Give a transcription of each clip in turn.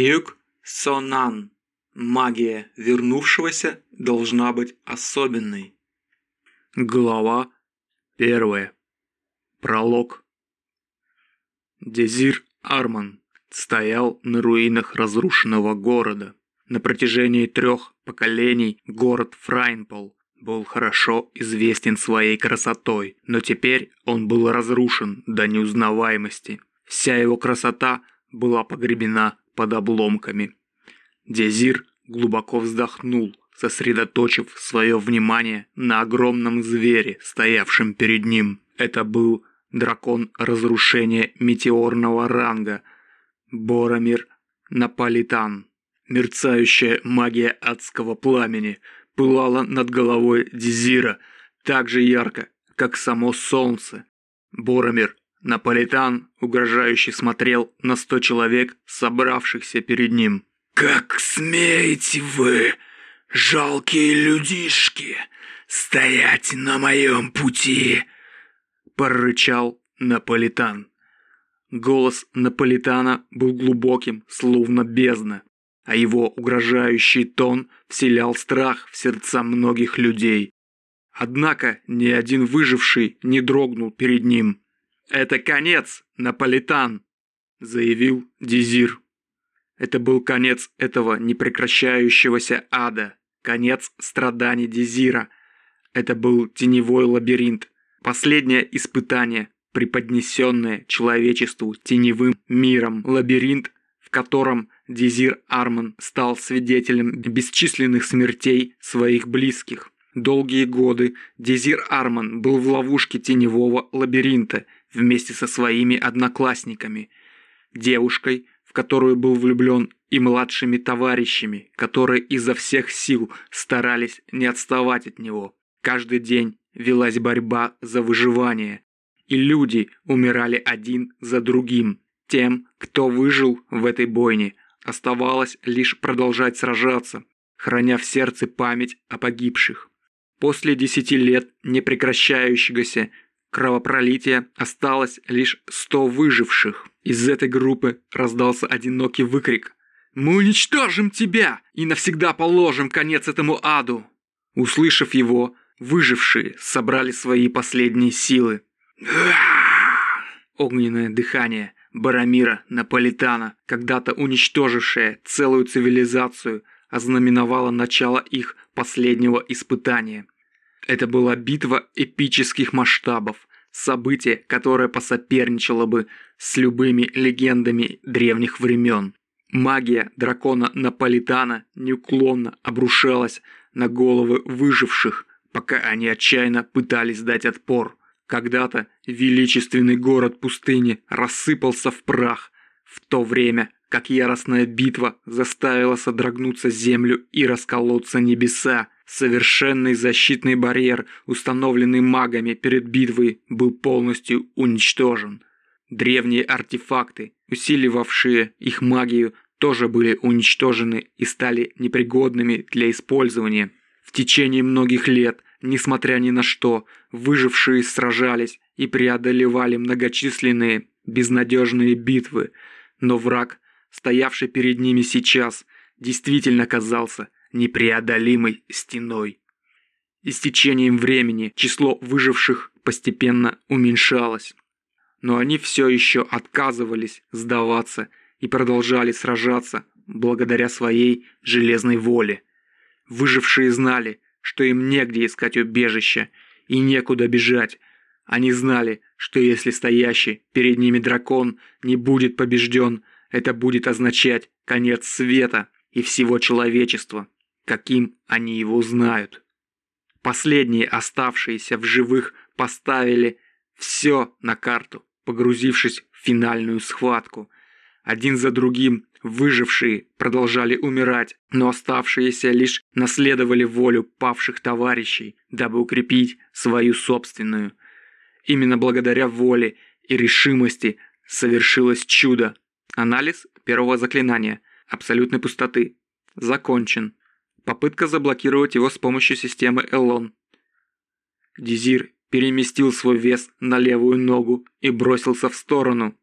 Юг Сонан. Магия вернувшегося должна быть особенной. Глава первая. Пролог. Дезир Арман стоял на руинах разрушенного города. На протяжении трех поколений город Фрайнпол был хорошо известен своей красотой, но теперь он был разрушен до неузнаваемости. Вся его красота была погребена под обломками. Дезир глубоко вздохнул, сосредоточив свое внимание на огромном звере, стоявшем перед ним. Это был дракон разрушения метеорного ранга Боромир Наполитан. Мерцающая магия адского пламени пылала над головой Дезира так же ярко, как само солнце. Боромир Наполитан угрожающе смотрел на сто человек, собравшихся перед ним. «Как смеете вы, жалкие людишки, стоять на моем пути!» Прорычал Наполитан. Голос Наполитана был глубоким, словно бездна, а его угрожающий тон вселял страх в сердца многих людей. Однако ни один выживший не дрогнул перед ним. «Это конец, Наполитан!» – заявил Дезир. Это был конец этого непрекращающегося ада, конец страданий Дезира. Это был теневой лабиринт, последнее испытание, преподнесенное человечеству теневым миром, лабиринт, в котором Дезир Арман стал свидетелем бесчисленных смертей своих близких. Долгие годы Дезир Арман был в ловушке теневого лабиринта – вместе со своими одноклассниками, девушкой, в которую был влюблен, и младшими товарищами, которые изо всех сил старались не отставать от него. Каждый день велась борьба за выживание, и люди умирали один за другим. Тем, кто выжил в этой бойне, оставалось лишь продолжать сражаться, храня в сердце память о погибших. После десяти лет непрекращающегося кровопролития осталось лишь сто выживших. Из этой группы раздался одинокий выкрик. «Мы уничтожим тебя и навсегда положим конец этому аду!» Услышав его, выжившие собрали свои последние силы. Огненное дыхание Барамира Наполитана, когда-то уничтожившее целую цивилизацию, ознаменовало начало их последнего испытания – это была битва эпических масштабов, событие, которое посоперничало бы с любыми легендами древних времен. Магия дракона Наполитана неуклонно обрушалась на головы выживших, пока они отчаянно пытались дать отпор. Когда-то величественный город пустыни рассыпался в прах, в то время как яростная битва заставила содрогнуться землю и расколоться небеса, Совершенный защитный барьер, установленный магами перед битвой, был полностью уничтожен. Древние артефакты, усиливавшие их магию, тоже были уничтожены и стали непригодными для использования. В течение многих лет, несмотря ни на что, выжившие сражались и преодолевали многочисленные безнадежные битвы, но враг, стоявший перед ними сейчас, действительно казался непреодолимой стеной. И с течением времени число выживших постепенно уменьшалось. Но они все еще отказывались сдаваться и продолжали сражаться благодаря своей железной воле. Выжившие знали, что им негде искать убежища и некуда бежать. Они знали, что если стоящий перед ними дракон не будет побежден, это будет означать конец света и всего человечества каким они его знают. Последние оставшиеся в живых поставили все на карту, погрузившись в финальную схватку. Один за другим выжившие продолжали умирать, но оставшиеся лишь наследовали волю павших товарищей, дабы укрепить свою собственную. Именно благодаря воле и решимости совершилось чудо. Анализ первого заклинания абсолютной пустоты закончен. Попытка заблокировать его с помощью системы Элон. Дизир переместил свой вес на левую ногу и бросился в сторону.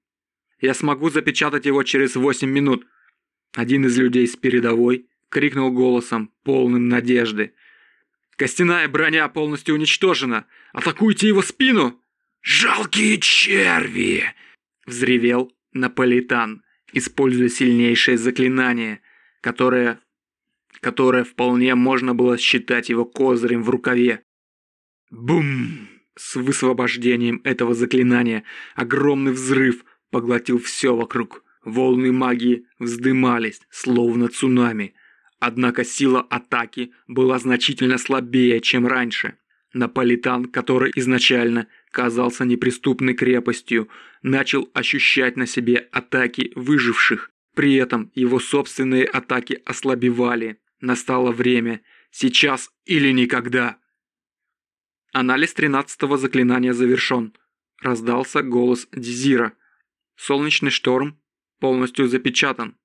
«Я смогу запечатать его через 8 минут». Один из людей с передовой крикнул голосом, полным надежды. «Костяная броня полностью уничтожена! Атакуйте его спину!» «Жалкие черви!» — взревел Наполитан, используя сильнейшее заклинание, которое... которое вполне можно было считать его козырем в рукаве. Бум! С высвобождением этого заклинания огромный взрыв поглотил все вокруг. Волны магии вздымались, словно цунами. Однако сила атаки была значительно слабее, чем раньше. Наполитан, который изначально казался неприступной крепостью, начал ощущать на себе атаки выживших. При этом его собственные атаки ослабевали. Настало время. Сейчас или никогда. Анализ тринадцатого заклинания завершен. Раздался голос Дизира. Солнечный шторм полностью запечатан.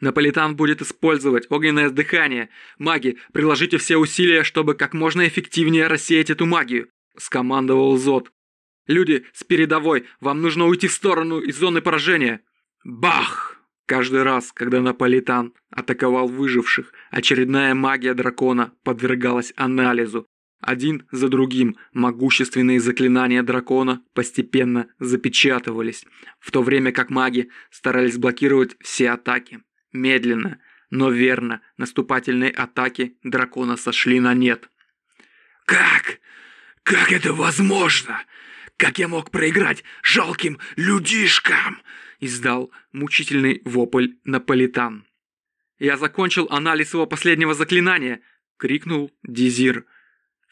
Наполитан будет использовать огненное дыхание. Маги, приложите все усилия, чтобы как можно эффективнее рассеять эту магию», – скомандовал Зод. «Люди с передовой, вам нужно уйти в сторону из зоны поражения». Бах! Каждый раз, когда Наполитан атаковал выживших, очередная магия дракона подвергалась анализу, один за другим могущественные заклинания дракона постепенно запечатывались, в то время как маги старались блокировать все атаки. Медленно, но верно, наступательные атаки дракона сошли на нет. «Как? Как это возможно? Как я мог проиграть жалким людишкам?» Издал мучительный вопль Наполитан. «Я закончил анализ его последнего заклинания!» — крикнул Дизир.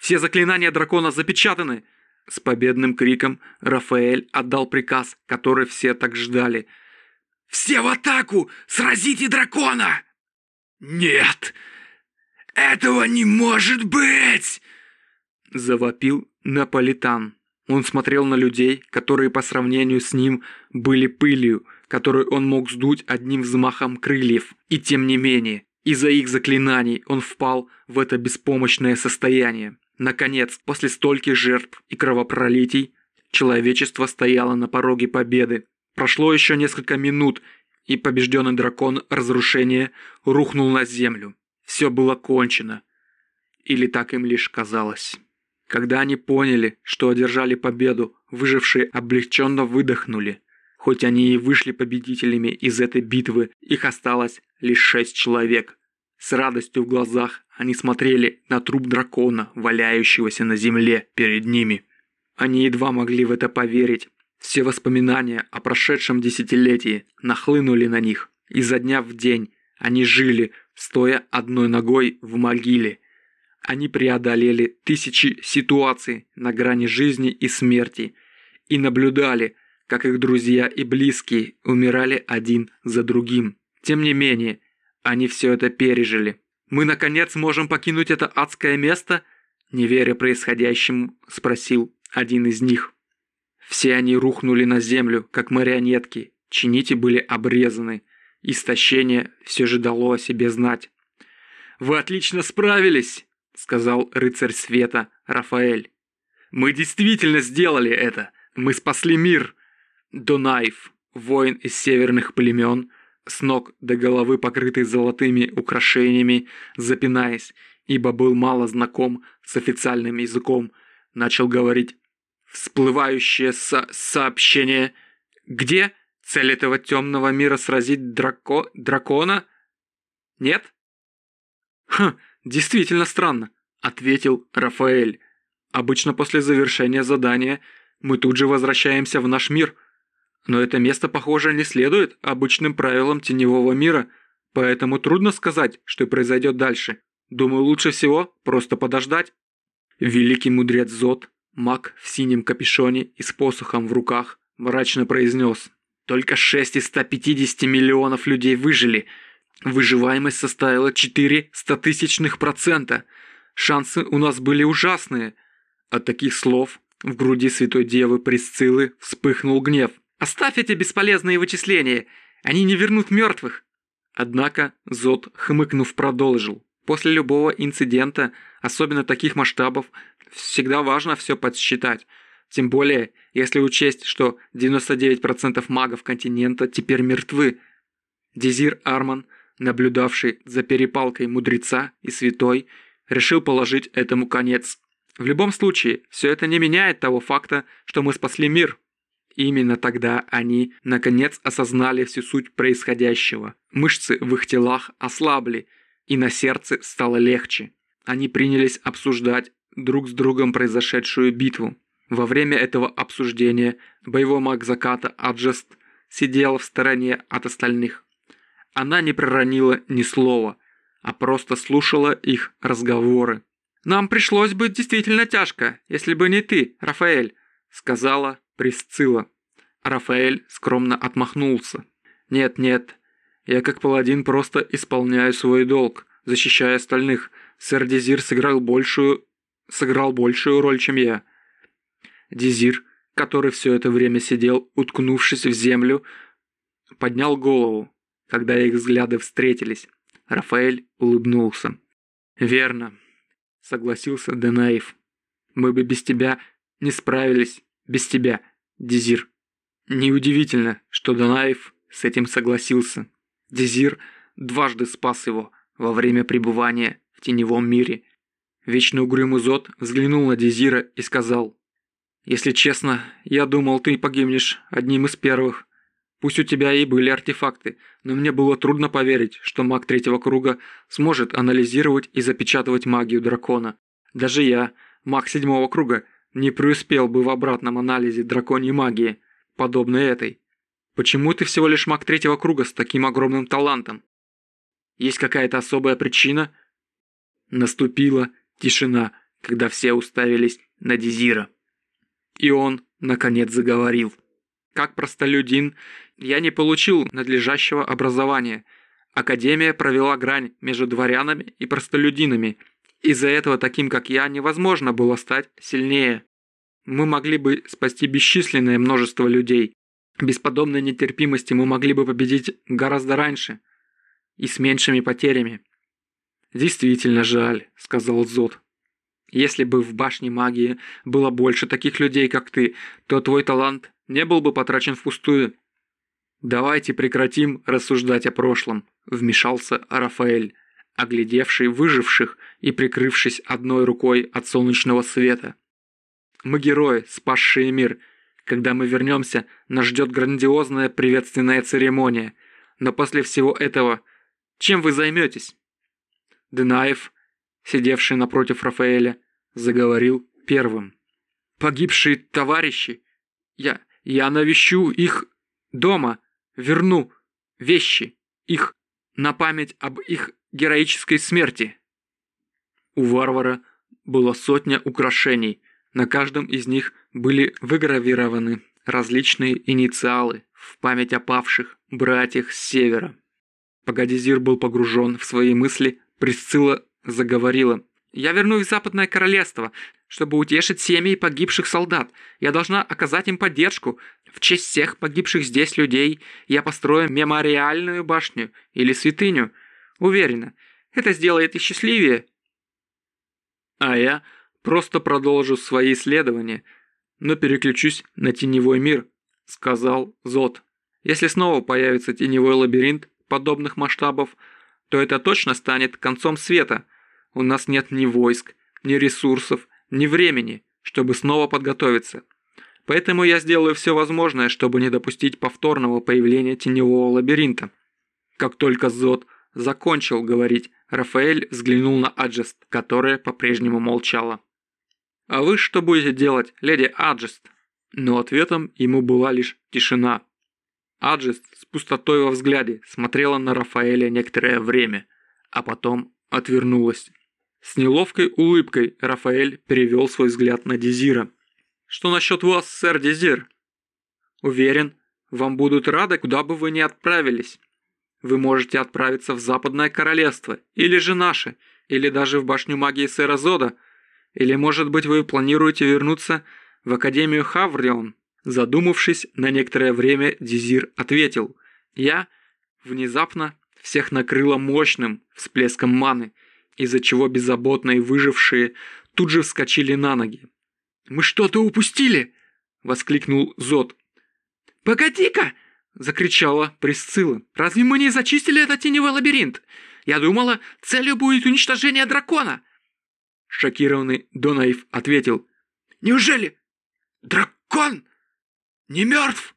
Все заклинания дракона запечатаны!» С победным криком Рафаэль отдал приказ, который все так ждали. «Все в атаку! Сразите дракона!» «Нет! Этого не может быть!» Завопил Наполитан. Он смотрел на людей, которые по сравнению с ним были пылью, которую он мог сдуть одним взмахом крыльев. И тем не менее, из-за их заклинаний он впал в это беспомощное состояние. Наконец, после стольких жертв и кровопролитий, человечество стояло на пороге победы. Прошло еще несколько минут, и побежденный дракон разрушения рухнул на землю. Все было кончено. Или так им лишь казалось. Когда они поняли, что одержали победу, выжившие облегченно выдохнули. Хоть они и вышли победителями из этой битвы, их осталось лишь шесть человек. С радостью в глазах они смотрели на труп дракона, валяющегося на земле перед ними. Они едва могли в это поверить. Все воспоминания о прошедшем десятилетии нахлынули на них. Изо дня в день они жили, стоя одной ногой в могиле. Они преодолели тысячи ситуаций на грани жизни и смерти и наблюдали, как их друзья и близкие умирали один за другим. Тем не менее, они все это пережили. Мы, наконец, можем покинуть это адское место?» Не веря происходящему, спросил один из них. Все они рухнули на землю, как марионетки. Чинити были обрезаны. Истощение все же дало о себе знать. «Вы отлично справились!» — сказал рыцарь света Рафаэль. «Мы действительно сделали это! Мы спасли мир!» Донаев, воин из северных племен, с ног до головы покрытый золотыми украшениями, запинаясь, ибо был мало знаком с официальным языком, начал говорить всплывающее со сообщение «Где цель этого темного мира сразить драко дракона? Нет?» «Хм, действительно странно», — ответил Рафаэль. «Обычно после завершения задания мы тут же возвращаемся в наш мир, но это место, похоже, не следует обычным правилам теневого мира, поэтому трудно сказать, что произойдет дальше. Думаю, лучше всего просто подождать. Великий мудрец Зод, маг в синем капюшоне и с посохом в руках, мрачно произнес. Только 6 из 150 миллионов людей выжили. Выживаемость составила 4 стотысячных процента. Шансы у нас были ужасные. От таких слов в груди святой девы Присциллы вспыхнул гнев. Оставь эти бесполезные вычисления, они не вернут мертвых. Однако Зод, хмыкнув, продолжил. После любого инцидента, особенно таких масштабов, всегда важно все подсчитать. Тем более, если учесть, что 99% магов континента теперь мертвы. Дезир Арман наблюдавший за перепалкой мудреца и святой, решил положить этому конец. В любом случае, все это не меняет того факта, что мы спасли мир. Именно тогда они, наконец, осознали всю суть происходящего. Мышцы в их телах ослабли, и на сердце стало легче. Они принялись обсуждать друг с другом произошедшую битву. Во время этого обсуждения боевой маг заката Аджест сидела в стороне от остальных. Она не проронила ни слова, а просто слушала их разговоры. «Нам пришлось бы действительно тяжко, если бы не ты, Рафаэль», сказала Присцилла. Рафаэль скромно отмахнулся. «Нет-нет, я как паладин просто исполняю свой долг, защищая остальных. Сэр Дезир сыграл большую... сыграл большую роль, чем я. Дезир, который все это время сидел, уткнувшись в землю, поднял голову, когда их взгляды встретились. Рафаэль улыбнулся. «Верно», — согласился Денаев. «Мы бы без тебя не справились, без тебя, Дезир». Неудивительно, что Данаев с этим согласился. Дезир дважды спас его во время пребывания в теневом мире. Вечно угрюмый Зод взглянул на Дезира и сказал если честно, я думал, ты погибнешь одним из первых. Пусть у тебя и были артефакты, но мне было трудно поверить, что маг третьего круга сможет анализировать и запечатывать магию дракона. Даже я, маг седьмого круга, не преуспел бы в обратном анализе драконьей магии, подобной этой. Почему ты всего лишь маг третьего круга с таким огромным талантом? Есть какая-то особая причина? Наступила тишина, когда все уставились на Дезира. И он, наконец, заговорил. Как простолюдин, я не получил надлежащего образования. Академия провела грань между дворянами и простолюдинами. Из-за этого таким, как я, невозможно было стать сильнее. Мы могли бы спасти бесчисленное множество людей. Без подобной нетерпимости мы могли бы победить гораздо раньше. И с меньшими потерями. «Действительно жаль», — сказал Зод. Если бы в башне магии было больше таких людей, как ты, то твой талант не был бы потрачен впустую. Давайте прекратим рассуждать о прошлом, вмешался Рафаэль, оглядевший выживших и прикрывшись одной рукой от солнечного света. Мы герои, спасшие мир. Когда мы вернемся, нас ждет грандиозная приветственная церемония. Но после всего этого, чем вы займетесь? Денаев сидевший напротив Рафаэля, заговорил первым. «Погибшие товарищи! Я, я навещу их дома, верну вещи их на память об их героической смерти». У варвара было сотня украшений, на каждом из них были выгравированы различные инициалы в память о павших братьях с севера. Погодизир был погружен в свои мысли, Присцилла заговорила. «Я вернусь в Западное Королевство, чтобы утешить семьи погибших солдат. Я должна оказать им поддержку. В честь всех погибших здесь людей я построю мемориальную башню или святыню. Уверена, это сделает их счастливее». А я просто продолжу свои исследования, но переключусь на теневой мир, сказал Зод. Если снова появится теневой лабиринт подобных масштабов, то это точно станет концом света – у нас нет ни войск, ни ресурсов, ни времени, чтобы снова подготовиться. Поэтому я сделаю все возможное, чтобы не допустить повторного появления теневого лабиринта. Как только Зод закончил говорить, Рафаэль взглянул на Аджест, которая по-прежнему молчала. «А вы что будете делать, леди Аджест?» Но ответом ему была лишь тишина. Аджест с пустотой во взгляде смотрела на Рафаэля некоторое время, а потом отвернулась. С неловкой улыбкой Рафаэль перевел свой взгляд на Дезира. «Что насчет вас, сэр Дезир?» «Уверен, вам будут рады, куда бы вы ни отправились. Вы можете отправиться в Западное Королевство, или же наше, или даже в башню магии сэра Зода, или, может быть, вы планируете вернуться в Академию Хаврион?» Задумавшись на некоторое время, Дезир ответил. «Я внезапно всех накрыло мощным всплеском маны – из-за чего беззаботные выжившие тут же вскочили на ноги. «Мы что-то упустили!» — воскликнул Зод. «Погоди-ка!» — закричала Присцилла. «Разве мы не зачистили этот теневой лабиринт? Я думала, целью будет уничтожение дракона!» Шокированный Донаив ответил. «Неужели дракон не мертв?»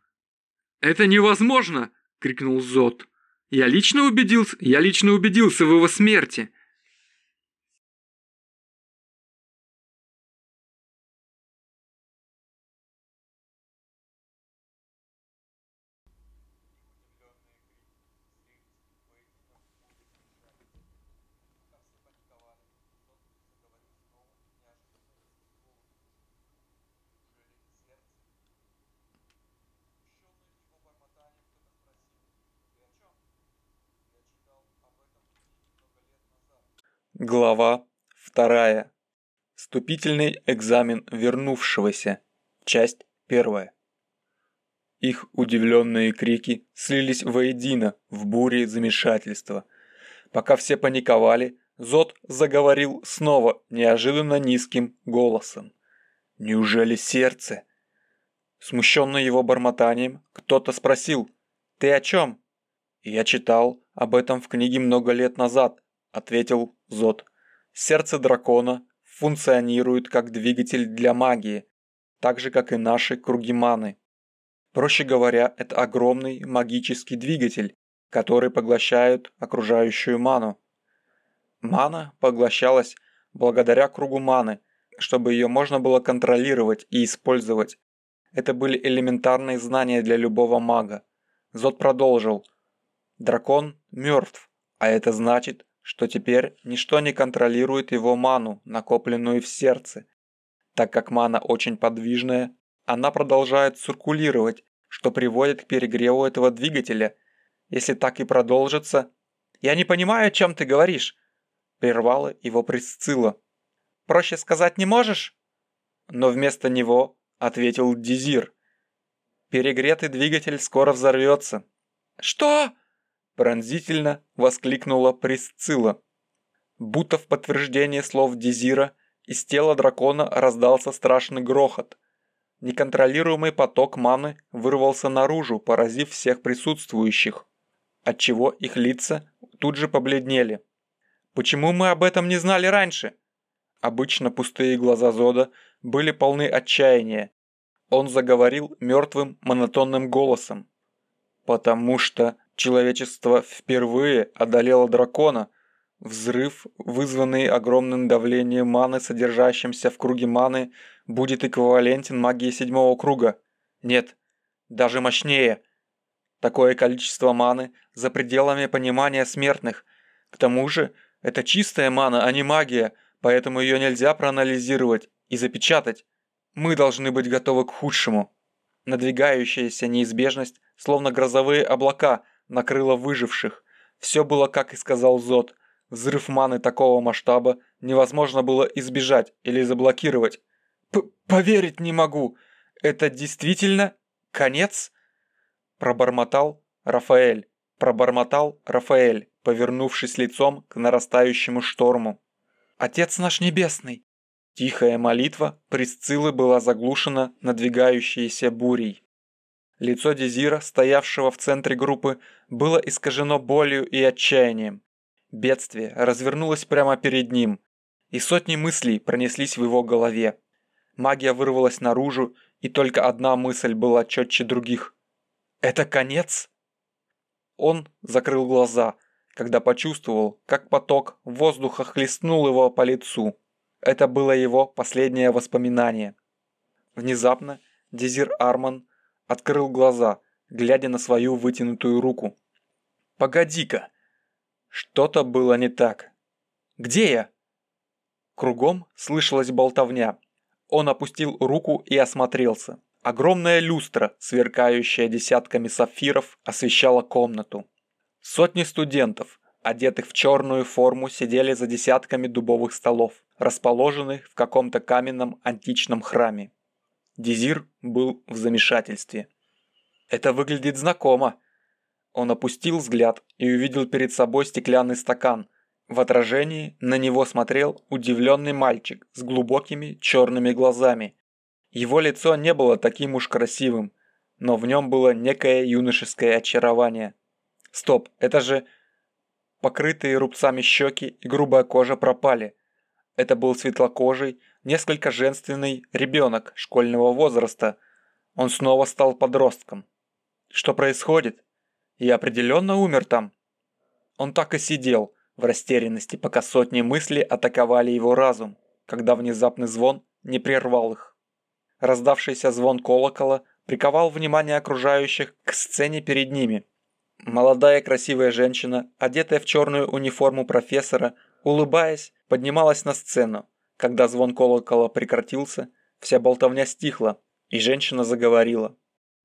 «Это невозможно!» — крикнул Зод. «Я лично убедился, я лично убедился в его смерти!» Глава вторая. Вступительный экзамен вернувшегося. Часть первая. Их удивленные крики слились воедино в буре замешательства. Пока все паниковали, Зод заговорил снова неожиданно низким голосом. «Неужели сердце?» Смущенный его бормотанием, кто-то спросил «Ты о чем?» «Я читал об этом в книге много лет назад», — ответил Зод. Сердце дракона функционирует как двигатель для магии, так же как и наши круги маны. Проще говоря, это огромный магический двигатель, который поглощает окружающую ману. Мана поглощалась благодаря кругу маны, чтобы ее можно было контролировать и использовать. Это были элементарные знания для любого мага. Зод продолжил. Дракон мертв, а это значит, что теперь ничто не контролирует его ману, накопленную в сердце. Так как мана очень подвижная, она продолжает циркулировать, что приводит к перегреву этого двигателя. Если так и продолжится... «Я не понимаю, о чем ты говоришь», – прервала его Присцилла. «Проще сказать не можешь?» Но вместо него ответил Дизир. «Перегретый двигатель скоро взорвется». «Что?» Пронзительно воскликнула Присцилла. Будто в подтверждение слов Дизира из тела дракона раздался страшный грохот. Неконтролируемый поток маны вырвался наружу, поразив всех присутствующих, отчего их лица тут же побледнели. «Почему мы об этом не знали раньше?» Обычно пустые глаза Зода были полны отчаяния. Он заговорил мертвым монотонным голосом. «Потому что Человечество впервые одолело дракона. Взрыв, вызванный огромным давлением маны, содержащимся в круге маны, будет эквивалентен магии седьмого круга. Нет, даже мощнее. Такое количество маны за пределами понимания смертных. К тому же, это чистая мана, а не магия, поэтому ее нельзя проанализировать и запечатать. Мы должны быть готовы к худшему. Надвигающаяся неизбежность, словно грозовые облака – накрыло выживших. Все было, как и сказал Зод. Взрыв маны такого масштаба невозможно было избежать или заблокировать. П «Поверить не могу! Это действительно конец?» Пробормотал Рафаэль. Пробормотал Рафаэль, повернувшись лицом к нарастающему шторму. «Отец наш небесный!» Тихая молитва Присциллы была заглушена надвигающейся бурей. Лицо Дезира, стоявшего в центре группы, было искажено болью и отчаянием. Бедствие развернулось прямо перед ним, и сотни мыслей пронеслись в его голове. Магия вырвалась наружу, и только одна мысль была четче других. «Это конец?» Он закрыл глаза, когда почувствовал, как поток воздуха хлестнул его по лицу. Это было его последнее воспоминание. Внезапно Дезир Арман открыл глаза, глядя на свою вытянутую руку. «Погоди-ка!» Что-то было не так. «Где я?» Кругом слышалась болтовня. Он опустил руку и осмотрелся. Огромная люстра, сверкающая десятками сапфиров, освещала комнату. Сотни студентов, одетых в черную форму, сидели за десятками дубовых столов, расположенных в каком-то каменном античном храме. Дизир был в замешательстве. «Это выглядит знакомо». Он опустил взгляд и увидел перед собой стеклянный стакан. В отражении на него смотрел удивленный мальчик с глубокими черными глазами. Его лицо не было таким уж красивым. но в нем было некое юношеское очарование. Стоп, это же покрытые рубцами щеки и грубая кожа пропали. Это был светлокожий, несколько женственный ребенок школьного возраста. Он снова стал подростком. Что происходит? Я определенно умер там. Он так и сидел в растерянности, пока сотни мыслей атаковали его разум, когда внезапный звон не прервал их. Раздавшийся звон колокола приковал внимание окружающих к сцене перед ними. Молодая красивая женщина, одетая в черную униформу профессора, улыбаясь, поднималась на сцену. Когда звон колокола прекратился, вся болтовня стихла, и женщина заговорила.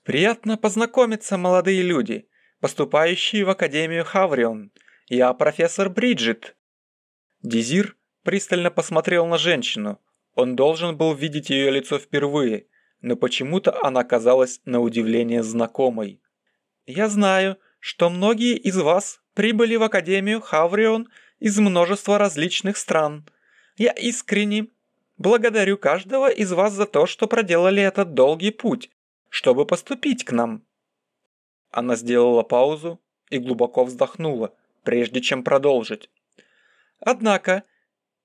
«Приятно познакомиться, молодые люди, поступающие в Академию Хаврион. Я профессор Бриджит». Дизир пристально посмотрел на женщину. Он должен был видеть ее лицо впервые, но почему-то она казалась на удивление знакомой. «Я знаю, что многие из вас прибыли в Академию Хаврион из множества различных стран. Я искренне благодарю каждого из вас за то, что проделали этот долгий путь, чтобы поступить к нам». Она сделала паузу и глубоко вздохнула, прежде чем продолжить. «Однако,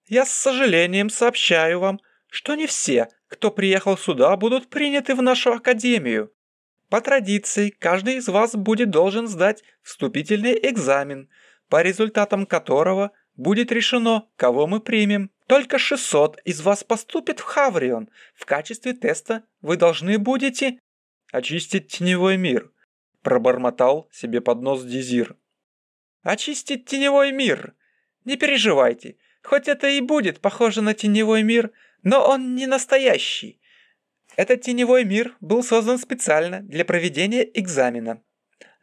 я с сожалением сообщаю вам, что не все, кто приехал сюда, будут приняты в нашу академию. По традиции, каждый из вас будет должен сдать вступительный экзамен, по результатам которого будет решено, кого мы примем. Только 600 из вас поступит в Хаврион. В качестве теста вы должны будете очистить теневой мир, пробормотал себе под нос Дизир. Очистить теневой мир? Не переживайте, хоть это и будет похоже на теневой мир, но он не настоящий. Этот теневой мир был создан специально для проведения экзамена.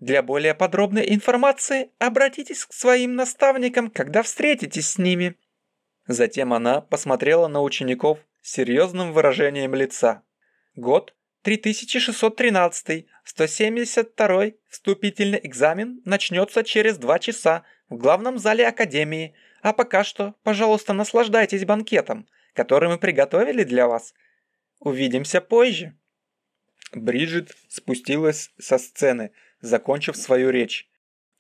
Для более подробной информации обратитесь к своим наставникам, когда встретитесь с ними. Затем она посмотрела на учеников с серьезным выражением лица. Год 3613, 172 вступительный экзамен начнется через два часа в главном зале Академии, а пока что, пожалуйста, наслаждайтесь банкетом – который мы приготовили для вас. Увидимся позже». Бриджит спустилась со сцены, закончив свою речь.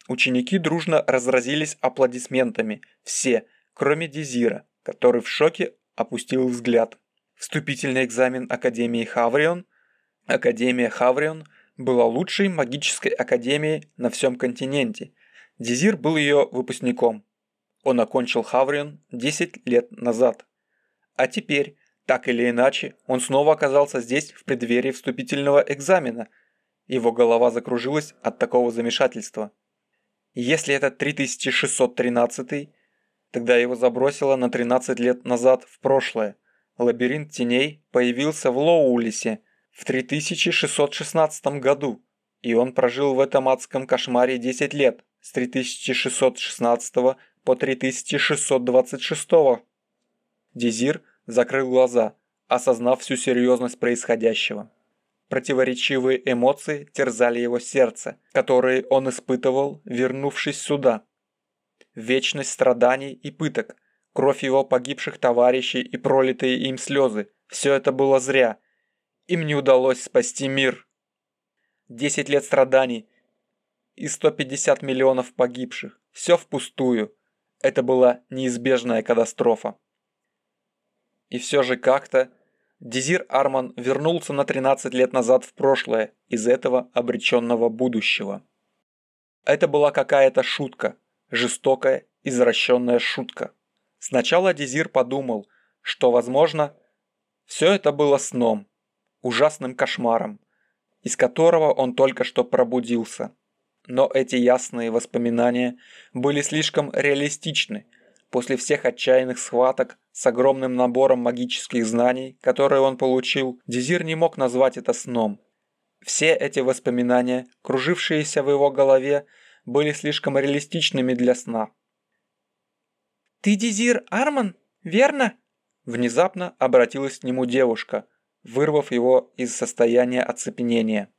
Ученики дружно разразились аплодисментами, все, кроме Дизира, который в шоке опустил взгляд. Вступительный экзамен Академии Хаврион. Академия Хаврион была лучшей магической академией на всем континенте. Дизир был ее выпускником. Он окончил Хаврион 10 лет назад. А теперь, так или иначе, он снова оказался здесь в преддверии вступительного экзамена. Его голова закружилась от такого замешательства. Если это 3613, тогда его забросило на 13 лет назад в прошлое. Лабиринт теней появился в Лоулисе в 3616 году, и он прожил в этом адском кошмаре 10 лет, с 3616 по 3626. Дезир закрыл глаза, осознав всю серьезность происходящего. Противоречивые эмоции терзали его сердце, которые он испытывал, вернувшись сюда. Вечность страданий и пыток, кровь его погибших товарищей и пролитые им слезы – все это было зря. Им не удалось спасти мир. Десять лет страданий и 150 миллионов погибших – все впустую. Это была неизбежная катастрофа. И все же как-то Дезир Арман вернулся на 13 лет назад в прошлое из этого обреченного будущего. Это была какая-то шутка, жестокая, извращенная шутка. Сначала Дезир подумал, что, возможно, все это было сном, ужасным кошмаром, из которого он только что пробудился. Но эти ясные воспоминания были слишком реалистичны – После всех отчаянных схваток с огромным набором магических знаний, которые он получил, Дезир не мог назвать это сном. Все эти воспоминания, кружившиеся в его голове, были слишком реалистичными для сна. «Ты Дезир Арман, верно?» Внезапно обратилась к нему девушка, вырвав его из состояния оцепенения.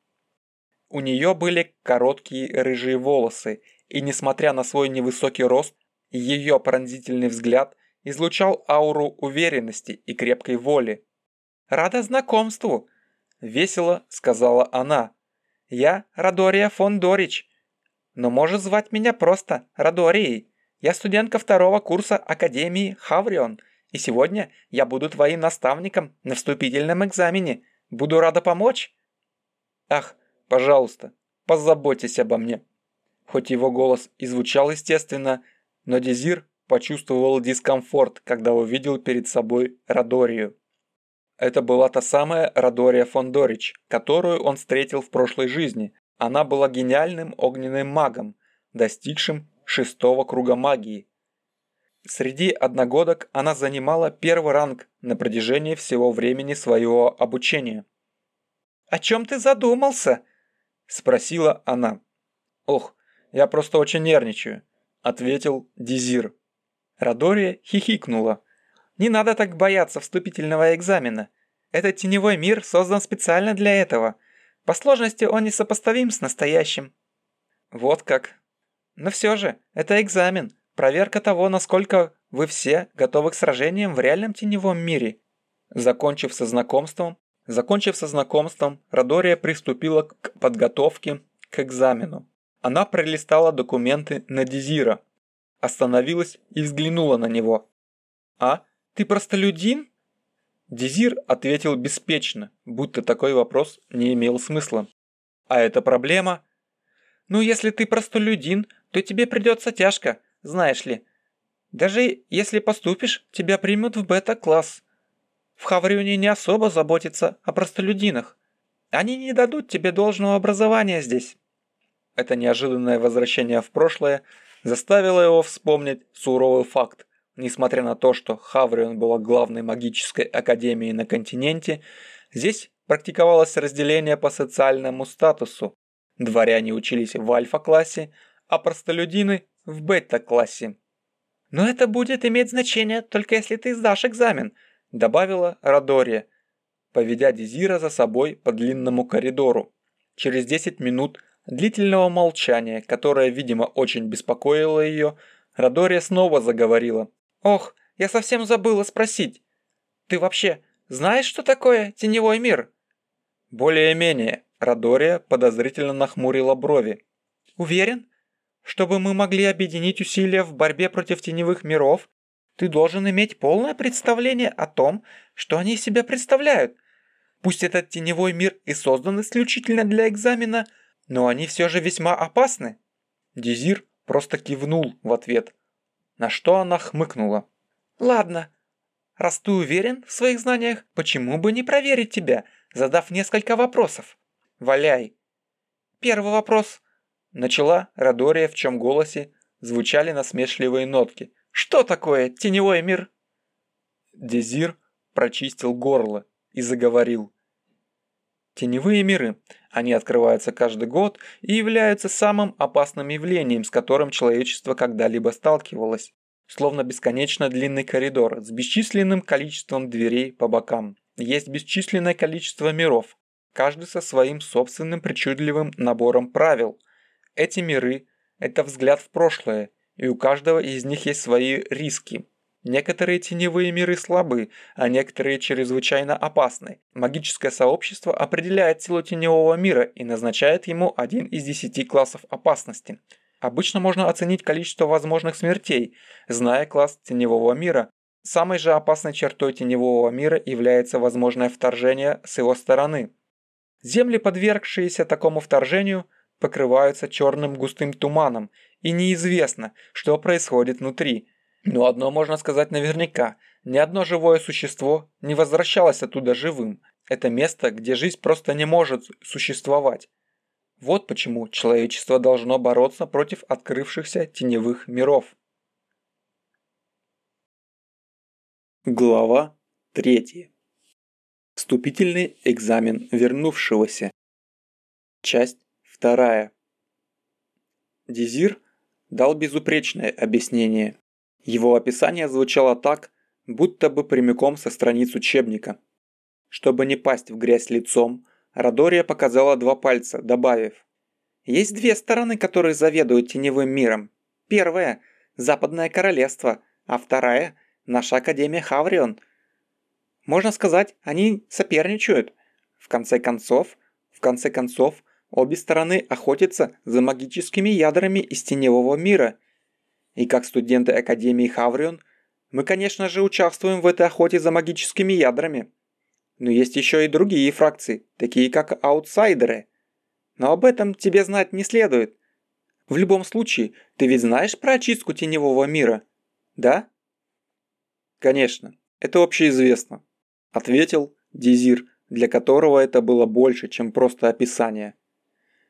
У нее были короткие рыжие волосы, и несмотря на свой невысокий рост, ее пронзительный взгляд излучал ауру уверенности и крепкой воли. «Рада знакомству!» – весело сказала она. Я Радория фон Дорич. Но можешь звать меня просто Радорией. Я студентка второго курса Академии Хаврион, и сегодня я буду твоим наставником на вступительном экзамене. Буду рада помочь. Ах, пожалуйста, позаботьтесь обо мне. Хоть его голос и звучал естественно, но Дезир почувствовал дискомфорт, когда увидел перед собой Радорию. Это была та самая Радория фон Дорич, которую он встретил в прошлой жизни. Она была гениальным огненным магом, достигшим шестого круга магии. Среди одногодок она занимала первый ранг на протяжении всего времени своего обучения. «О чем ты задумался?» – спросила она. «Ох, я просто очень нервничаю», – ответил Дизир. Радория хихикнула. «Не надо так бояться вступительного экзамена. Этот теневой мир создан специально для этого. По сложности он несопоставим с настоящим». «Вот как. Но все же, это экзамен, проверка того, насколько вы все готовы к сражениям в реальном теневом мире». Закончив со знакомством, закончив со знакомством, Радория приступила к подготовке к экзамену. Она пролистала документы на Дезира, остановилась и взглянула на него. «А, ты простолюдин?» Дезир ответил беспечно, будто такой вопрос не имел смысла. «А это проблема?» «Ну, если ты простолюдин, то тебе придется тяжко, знаешь ли. Даже если поступишь, тебя примут в бета-класс. В Хаврюне не особо заботятся о простолюдинах. Они не дадут тебе должного образования здесь». Это неожиданное возвращение в прошлое заставило его вспомнить суровый факт. Несмотря на то, что Хаврион была главной магической академией на континенте, здесь практиковалось разделение по социальному статусу. Дворяне учились в альфа-классе, а простолюдины – в бета-классе. «Но это будет иметь значение, только если ты сдашь экзамен», – добавила Радория, поведя Дезира за собой по длинному коридору. Через 10 минут длительного молчания, которое, видимо, очень беспокоило ее, Радория снова заговорила. «Ох, я совсем забыла спросить. Ты вообще знаешь, что такое теневой мир?» «Более-менее», – Радория подозрительно нахмурила брови. «Уверен? Чтобы мы могли объединить усилия в борьбе против теневых миров, ты должен иметь полное представление о том, что они из себя представляют. Пусть этот теневой мир и создан исключительно для экзамена – но они все же весьма опасны. Дезир просто кивнул в ответ, на что она хмыкнула. Ладно, раз ты уверен в своих знаниях, почему бы не проверить тебя, задав несколько вопросов? Валяй. Первый вопрос. Начала Радория, в чем голосе звучали насмешливые нотки. Что такое теневой мир? Дезир прочистил горло и заговорил. Теневые миры. Они открываются каждый год и являются самым опасным явлением, с которым человечество когда-либо сталкивалось. Словно бесконечно длинный коридор с бесчисленным количеством дверей по бокам. Есть бесчисленное количество миров, каждый со своим собственным причудливым набором правил. Эти миры – это взгляд в прошлое, и у каждого из них есть свои риски. Некоторые теневые миры слабы, а некоторые чрезвычайно опасны. Магическое сообщество определяет силу теневого мира и назначает ему один из десяти классов опасности. Обычно можно оценить количество возможных смертей, зная класс теневого мира. Самой же опасной чертой теневого мира является возможное вторжение с его стороны. Земли, подвергшиеся такому вторжению, покрываются черным густым туманом, и неизвестно, что происходит внутри – но одно можно сказать наверняка. Ни одно живое существо не возвращалось оттуда живым. Это место, где жизнь просто не может существовать. Вот почему человечество должно бороться против открывшихся теневых миров. Глава 3. Вступительный экзамен вернувшегося. Часть 2. Дезир дал безупречное объяснение. Его описание звучало так, будто бы прямиком со страниц учебника. Чтобы не пасть в грязь лицом, Радория показала два пальца, добавив. Есть две стороны, которые заведуют теневым миром. Первая – Западное Королевство, а вторая – наша Академия Хаврион. Можно сказать, они соперничают. В конце концов, в конце концов, Обе стороны охотятся за магическими ядрами из теневого мира. И как студенты Академии Хаврион, мы, конечно же, участвуем в этой охоте за магическими ядрами. Но есть еще и другие фракции, такие как аутсайдеры. Но об этом тебе знать не следует. В любом случае, ты ведь знаешь про очистку теневого мира, да? Конечно, это общеизвестно, ответил Дизир, для которого это было больше, чем просто описание.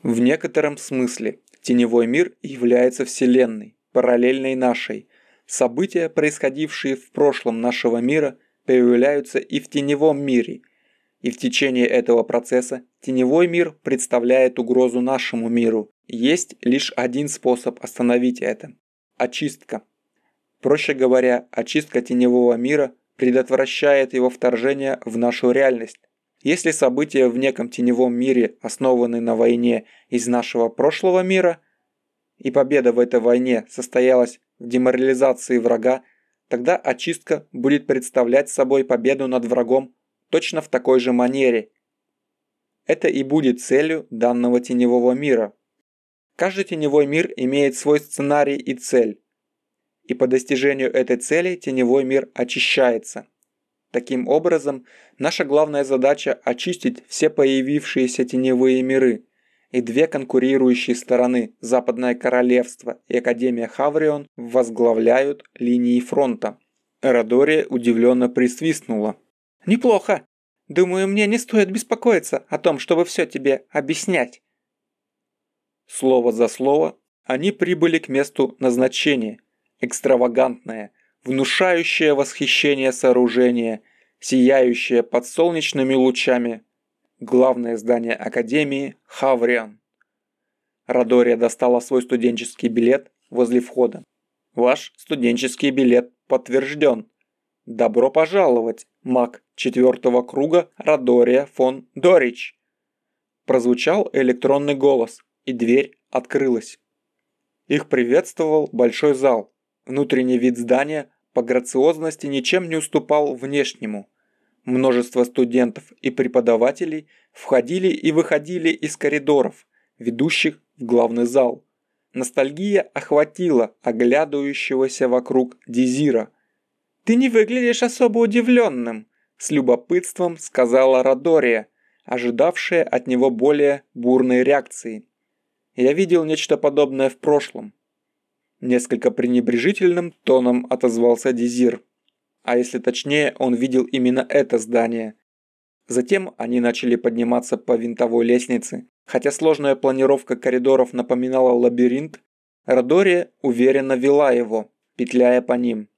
В некотором смысле теневой мир является вселенной, параллельной нашей. События, происходившие в прошлом нашего мира, появляются и в теневом мире. И в течение этого процесса теневой мир представляет угрозу нашему миру. Есть лишь один способ остановить это – очистка. Проще говоря, очистка теневого мира предотвращает его вторжение в нашу реальность. Если события в неком теневом мире основаны на войне из нашего прошлого мира, и победа в этой войне состоялась в деморализации врага, тогда очистка будет представлять собой победу над врагом точно в такой же манере. Это и будет целью данного теневого мира. Каждый теневой мир имеет свой сценарий и цель. И по достижению этой цели теневой мир очищается – Таким образом, наша главная задача – очистить все появившиеся теневые миры. И две конкурирующие стороны – Западное Королевство и Академия Хаврион – возглавляют линии фронта. Радория удивленно присвистнула. «Неплохо. Думаю, мне не стоит беспокоиться о том, чтобы все тебе объяснять». Слово за слово они прибыли к месту назначения. Экстравагантное – внушающее восхищение сооружение, сияющее под солнечными лучами. Главное здание Академии – Хавриан. Радория достала свой студенческий билет возле входа. Ваш студенческий билет подтвержден. Добро пожаловать, маг четвертого круга Радория фон Дорич. Прозвучал электронный голос, и дверь открылась. Их приветствовал большой зал. Внутренний вид здания по грациозности ничем не уступал внешнему. Множество студентов и преподавателей входили и выходили из коридоров, ведущих в главный зал. Ностальгия охватила оглядывающегося вокруг Дизира. «Ты не выглядишь особо удивленным», – с любопытством сказала Радория, ожидавшая от него более бурной реакции. «Я видел нечто подобное в прошлом. Несколько пренебрежительным тоном отозвался Дизир. А если точнее, он видел именно это здание. Затем они начали подниматься по винтовой лестнице. Хотя сложная планировка коридоров напоминала лабиринт, Радория уверенно вела его, петляя по ним.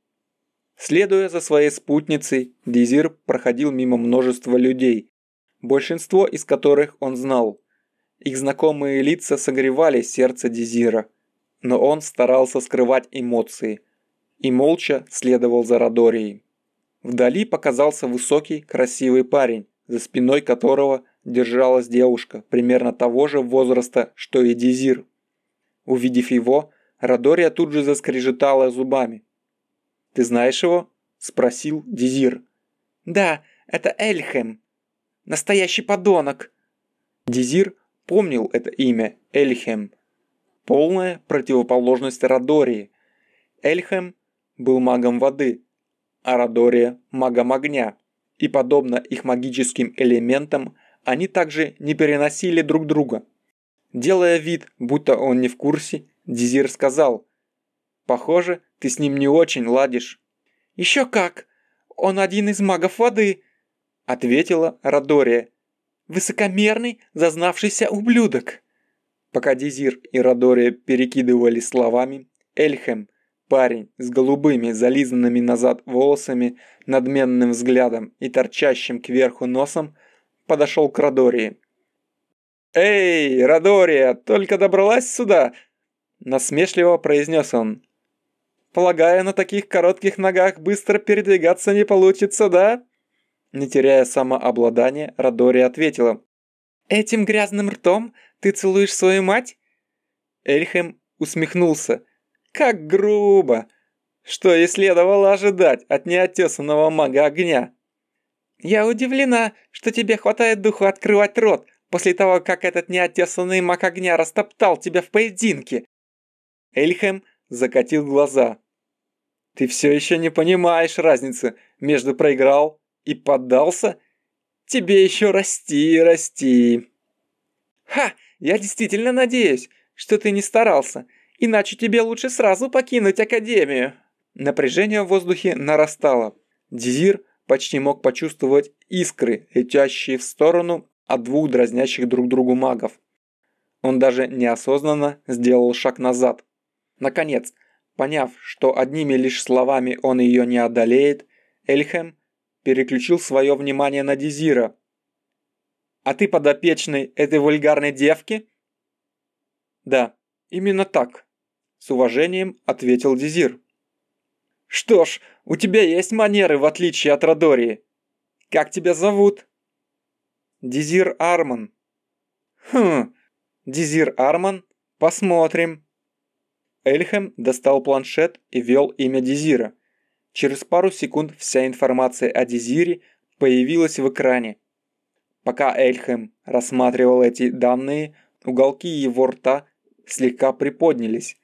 Следуя за своей спутницей, Дизир проходил мимо множества людей, большинство из которых он знал. Их знакомые лица согревали сердце Дизира – но он старался скрывать эмоции и молча следовал за Радорией. Вдали показался высокий, красивый парень, за спиной которого держалась девушка примерно того же возраста, что и Дизир. Увидев его, Радория тут же заскрежетала зубами. «Ты знаешь его?» – спросил Дизир. «Да, это Эльхем. Настоящий подонок!» Дизир помнил это имя Эльхем – полная противоположность Радории. Эльхем был магом воды, а Радория – магом огня. И подобно их магическим элементам, они также не переносили друг друга. Делая вид, будто он не в курсе, Дизир сказал, «Похоже, ты с ним не очень ладишь». «Еще как! Он один из магов воды!» – ответила Радория. «Высокомерный, зазнавшийся ублюдок!» Пока Дизир и Радория перекидывали словами, Эльхем, парень с голубыми, зализанными назад волосами, надменным взглядом и торчащим кверху носом, подошел к Радории. «Эй, Радория, только добралась сюда?» Насмешливо произнес он. «Полагаю, на таких коротких ногах быстро передвигаться не получится, да?» Не теряя самообладания, Радория ответила. «Этим грязным ртом ты целуешь свою мать?» Эльхем усмехнулся. «Как грубо! Что и следовало ожидать от неотесанного мага огня!» «Я удивлена, что тебе хватает духу открывать рот после того, как этот неотесанный маг огня растоптал тебя в поединке?» Эльхэм закатил глаза. «Ты все еще не понимаешь разницы между проиграл и поддался? Тебе еще расти и расти!» «Ха! Я действительно надеюсь, что ты не старался, иначе тебе лучше сразу покинуть Академию!» Напряжение в воздухе нарастало. Дизир почти мог почувствовать искры, летящие в сторону от двух дразнящих друг другу магов. Он даже неосознанно сделал шаг назад. Наконец, поняв, что одними лишь словами он ее не одолеет, Эльхэм переключил свое внимание на Дизира. «А ты подопечный этой вульгарной девки?» «Да, именно так», – с уважением ответил Дизир. «Что ж, у тебя есть манеры, в отличие от Родории. Как тебя зовут?» «Дизир Арман». «Хм, Дизир Арман? Посмотрим». Эльхэм достал планшет и ввел имя Дизира. Через пару секунд вся информация о Дизире появилась в экране. Пока Эльхэм рассматривал эти данные, уголки его рта слегка приподнялись.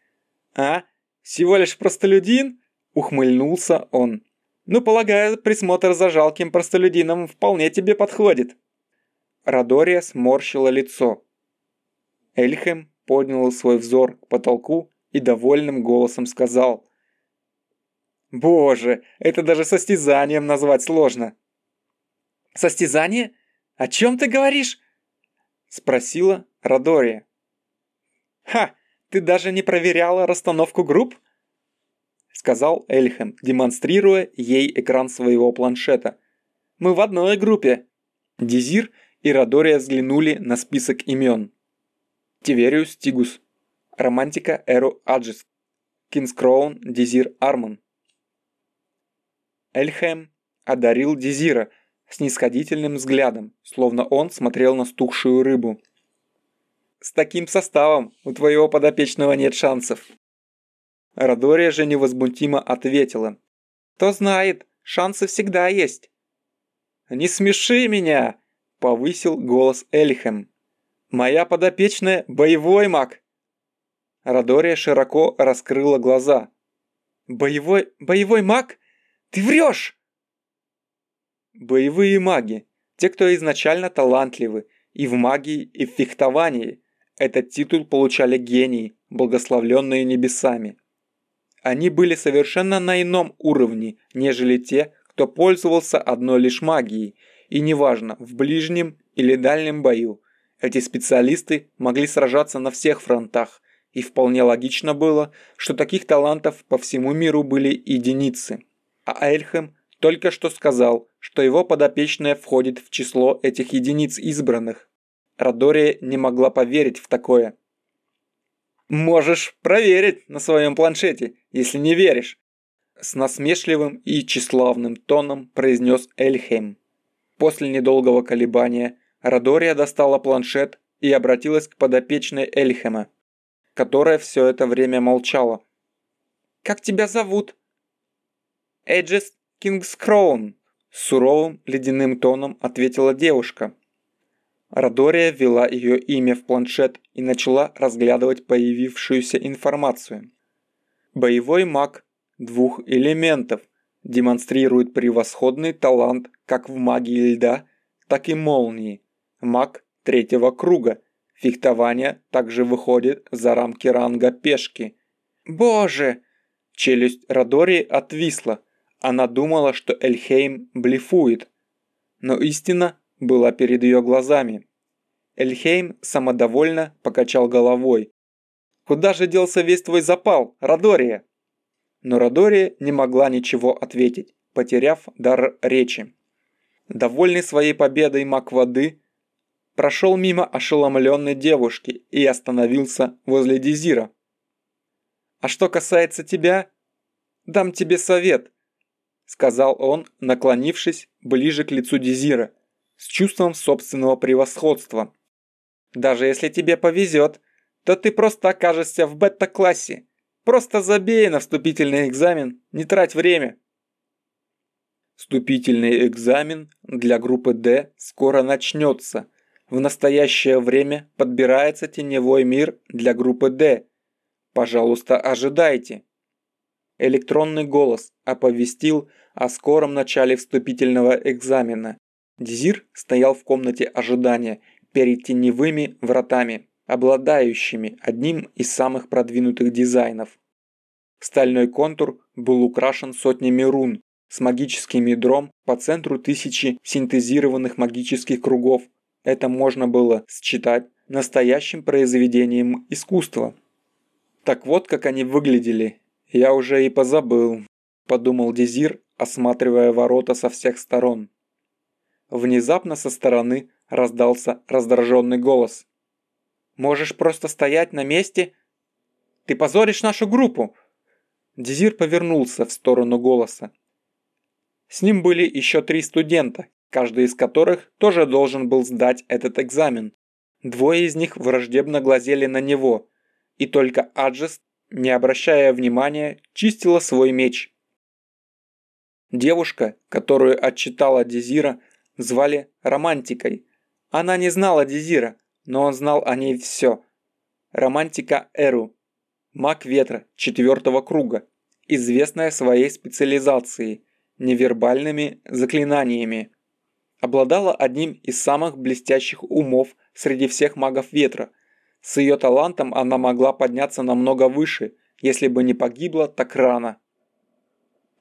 «А? Всего лишь простолюдин?» – ухмыльнулся он. «Ну, полагаю, присмотр за жалким простолюдином вполне тебе подходит». Радория сморщила лицо. Эльхэм поднял свой взор к потолку и довольным голосом сказал. «Боже, это даже состязанием назвать сложно». «Состязание? О чем ты говоришь?» Спросила Радория. «Ха, ты даже не проверяла расстановку групп?» Сказал Эльхэм, демонстрируя ей экран своего планшета. «Мы в одной группе». Дизир и Радория взглянули на список имен. Тивериус Тигус, Романтика Эру Аджис, Кинскроун Дизир Арман. Эльхэм одарил Дизира снисходительным взглядом, словно он смотрел на стухшую рыбу. «С таким составом у твоего подопечного нет шансов». Радория же невозмутимо ответила. «Кто знает, шансы всегда есть». «Не смеши меня!» – повысил голос Эльхэм. «Моя подопечная – боевой маг!» Радория широко раскрыла глаза. «Боевой... боевой маг? Ты врешь!» Боевые маги. Те, кто изначально талантливы и в магии, и в фехтовании. Этот титул получали гении, благословленные небесами. Они были совершенно на ином уровне, нежели те, кто пользовался одной лишь магией, и неважно, в ближнем или дальнем бою. Эти специалисты могли сражаться на всех фронтах, и вполне логично было, что таких талантов по всему миру были единицы. А Эльхэм только что сказал, что его подопечная входит в число этих единиц избранных. Радория не могла поверить в такое. «Можешь проверить на своем планшете, если не веришь», с насмешливым и тщеславным тоном произнес Эльхейм. После недолгого колебания Радория достала планшет и обратилась к подопечной Эльхема, которая все это время молчала. «Как тебя зовут?» «Эджис Кингскроун», – суровым ледяным тоном ответила девушка. Радория ввела ее имя в планшет и начала разглядывать появившуюся информацию. Боевой маг двух элементов демонстрирует превосходный талант как в магии льда, так и молнии. Маг третьего круга. Фехтование также выходит за рамки ранга пешки. «Боже!» Челюсть Радории отвисла – она думала, что Эльхейм блефует, но истина была перед ее глазами. Эльхейм самодовольно покачал головой. «Куда же делся весь твой запал, Радория?» Но Радория не могла ничего ответить, потеряв дар речи. Довольный своей победой маг воды прошел мимо ошеломленной девушки и остановился возле Дизира. «А что касается тебя, дам тебе совет сказал он, наклонившись ближе к лицу Дезира, с чувством собственного превосходства. «Даже если тебе повезет, то ты просто окажешься в бета-классе. Просто забей на вступительный экзамен, не трать время». Вступительный экзамен для группы D скоро начнется. В настоящее время подбирается теневой мир для группы D. Пожалуйста, ожидайте. Электронный голос оповестил о скором начале вступительного экзамена. Дизир стоял в комнате ожидания перед теневыми вратами, обладающими одним из самых продвинутых дизайнов. Стальной контур был украшен сотнями рун с магическим ядром по центру тысячи синтезированных магических кругов. Это можно было считать настоящим произведением искусства. Так вот, как они выглядели. Я уже и позабыл, подумал Дезир, осматривая ворота со всех сторон. Внезапно со стороны раздался раздраженный голос. «Можешь просто стоять на месте? Ты позоришь нашу группу!» Дезир повернулся в сторону голоса. С ним были еще три студента, каждый из которых тоже должен был сдать этот экзамен. Двое из них враждебно глазели на него, и только Аджест, не обращая внимания, чистила свой меч. Девушка, которую отчитала Дезира, звали Романтикой. Она не знала Дезира, но он знал о ней все. Романтика Эру, маг ветра четвертого круга, известная своей специализацией – невербальными заклинаниями. Обладала одним из самых блестящих умов среди всех магов ветра. С ее талантом она могла подняться намного выше, если бы не погибла так рано.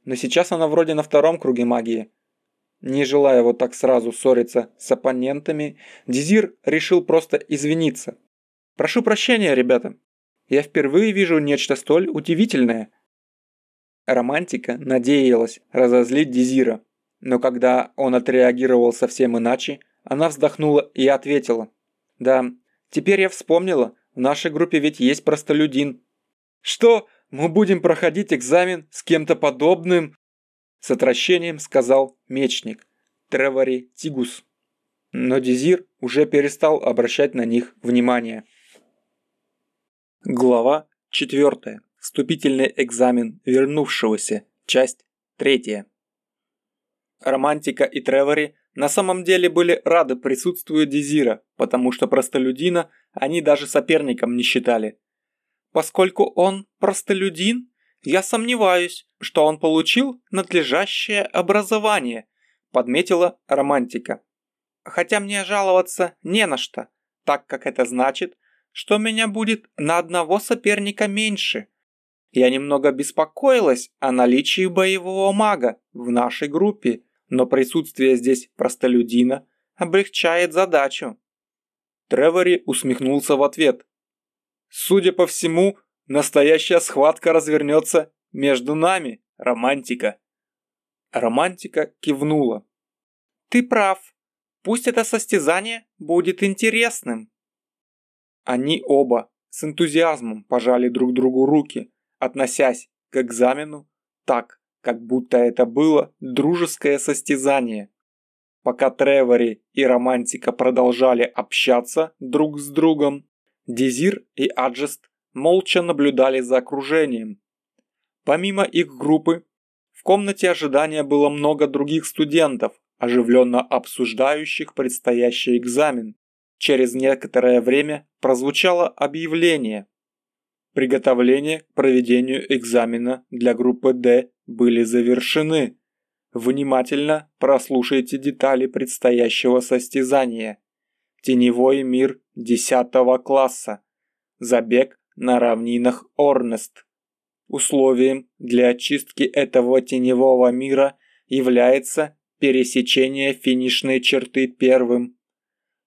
Но сейчас она вроде на втором круге магии – не желая вот так сразу ссориться с оппонентами, Дизир решил просто извиниться. «Прошу прощения, ребята. Я впервые вижу нечто столь удивительное». Романтика надеялась разозлить Дизира, но когда он отреагировал совсем иначе, она вздохнула и ответила. «Да, теперь я вспомнила, в нашей группе ведь есть простолюдин». «Что, мы будем проходить экзамен с кем-то подобным?» С отвращением сказал мечник Тревори Тигус. Но Дизир уже перестал обращать на них внимание. Глава 4. Вступительный экзамен вернувшегося. Часть 3. Романтика и Тревори на самом деле были рады присутствию Дизира, потому что простолюдина они даже соперником не считали. Поскольку он простолюдин, я сомневаюсь, что он получил надлежащее образование, подметила романтика. Хотя мне жаловаться не на что, так как это значит, что меня будет на одного соперника меньше. Я немного беспокоилась о наличии боевого мага в нашей группе, но присутствие здесь простолюдина облегчает задачу. Тревори усмехнулся в ответ. Судя по всему, Настоящая схватка развернется между нами, романтика. Романтика кивнула. Ты прав. Пусть это состязание будет интересным. Они оба с энтузиазмом пожали друг другу руки, относясь к экзамену так, как будто это было дружеское состязание. Пока Тревори и Романтика продолжали общаться друг с другом, Дезир и Аджест молча наблюдали за окружением. Помимо их группы, в комнате ожидания было много других студентов, оживленно обсуждающих предстоящий экзамен. Через некоторое время прозвучало объявление. Приготовления к проведению экзамена для группы D были завершены. Внимательно прослушайте детали предстоящего состязания. Теневой мир 10 класса. Забег на равнинах Орнест. Условием для очистки этого теневого мира является пересечение финишной черты первым.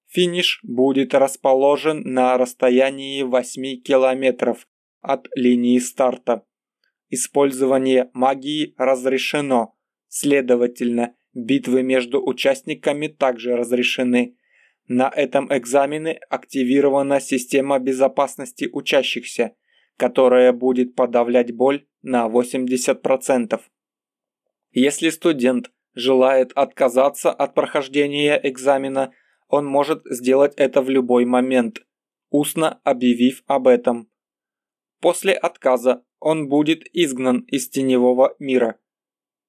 Финиш будет расположен на расстоянии 8 километров от линии старта. Использование магии разрешено, следовательно, битвы между участниками также разрешены. На этом экзамене активирована система безопасности учащихся, которая будет подавлять боль на 80%. Если студент желает отказаться от прохождения экзамена, он может сделать это в любой момент, устно объявив об этом. После отказа он будет изгнан из теневого мира.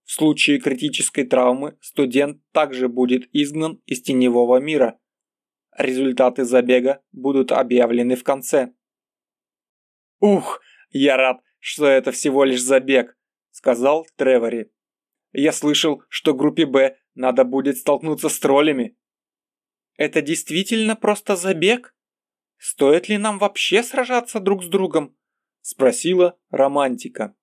В случае критической травмы студент также будет изгнан из теневого мира – Результаты забега будут объявлены в конце. «Ух, я рад, что это всего лишь забег», — сказал Тревори. «Я слышал, что группе «Б» надо будет столкнуться с троллями». «Это действительно просто забег? Стоит ли нам вообще сражаться друг с другом?» — спросила романтика.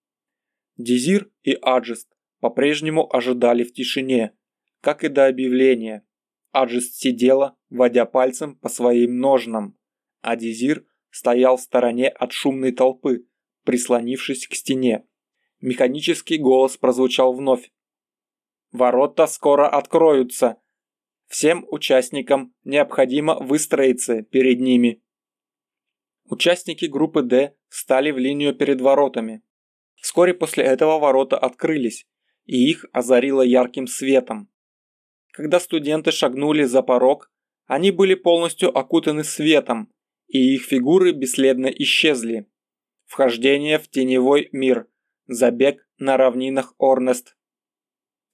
Дизир и Аджест по-прежнему ожидали в тишине, как и до объявления. Аджест сидела, водя пальцем по своим ножнам, а Дизир стоял в стороне от шумной толпы, прислонившись к стене. Механический голос прозвучал вновь. «Ворота скоро откроются. Всем участникам необходимо выстроиться перед ними». Участники группы «Д» встали в линию перед воротами. Вскоре после этого ворота открылись, и их озарило ярким светом. Когда студенты шагнули за порог, они были полностью окутаны светом, и их фигуры бесследно исчезли. Вхождение в теневой мир. Забег на равнинах Орнест.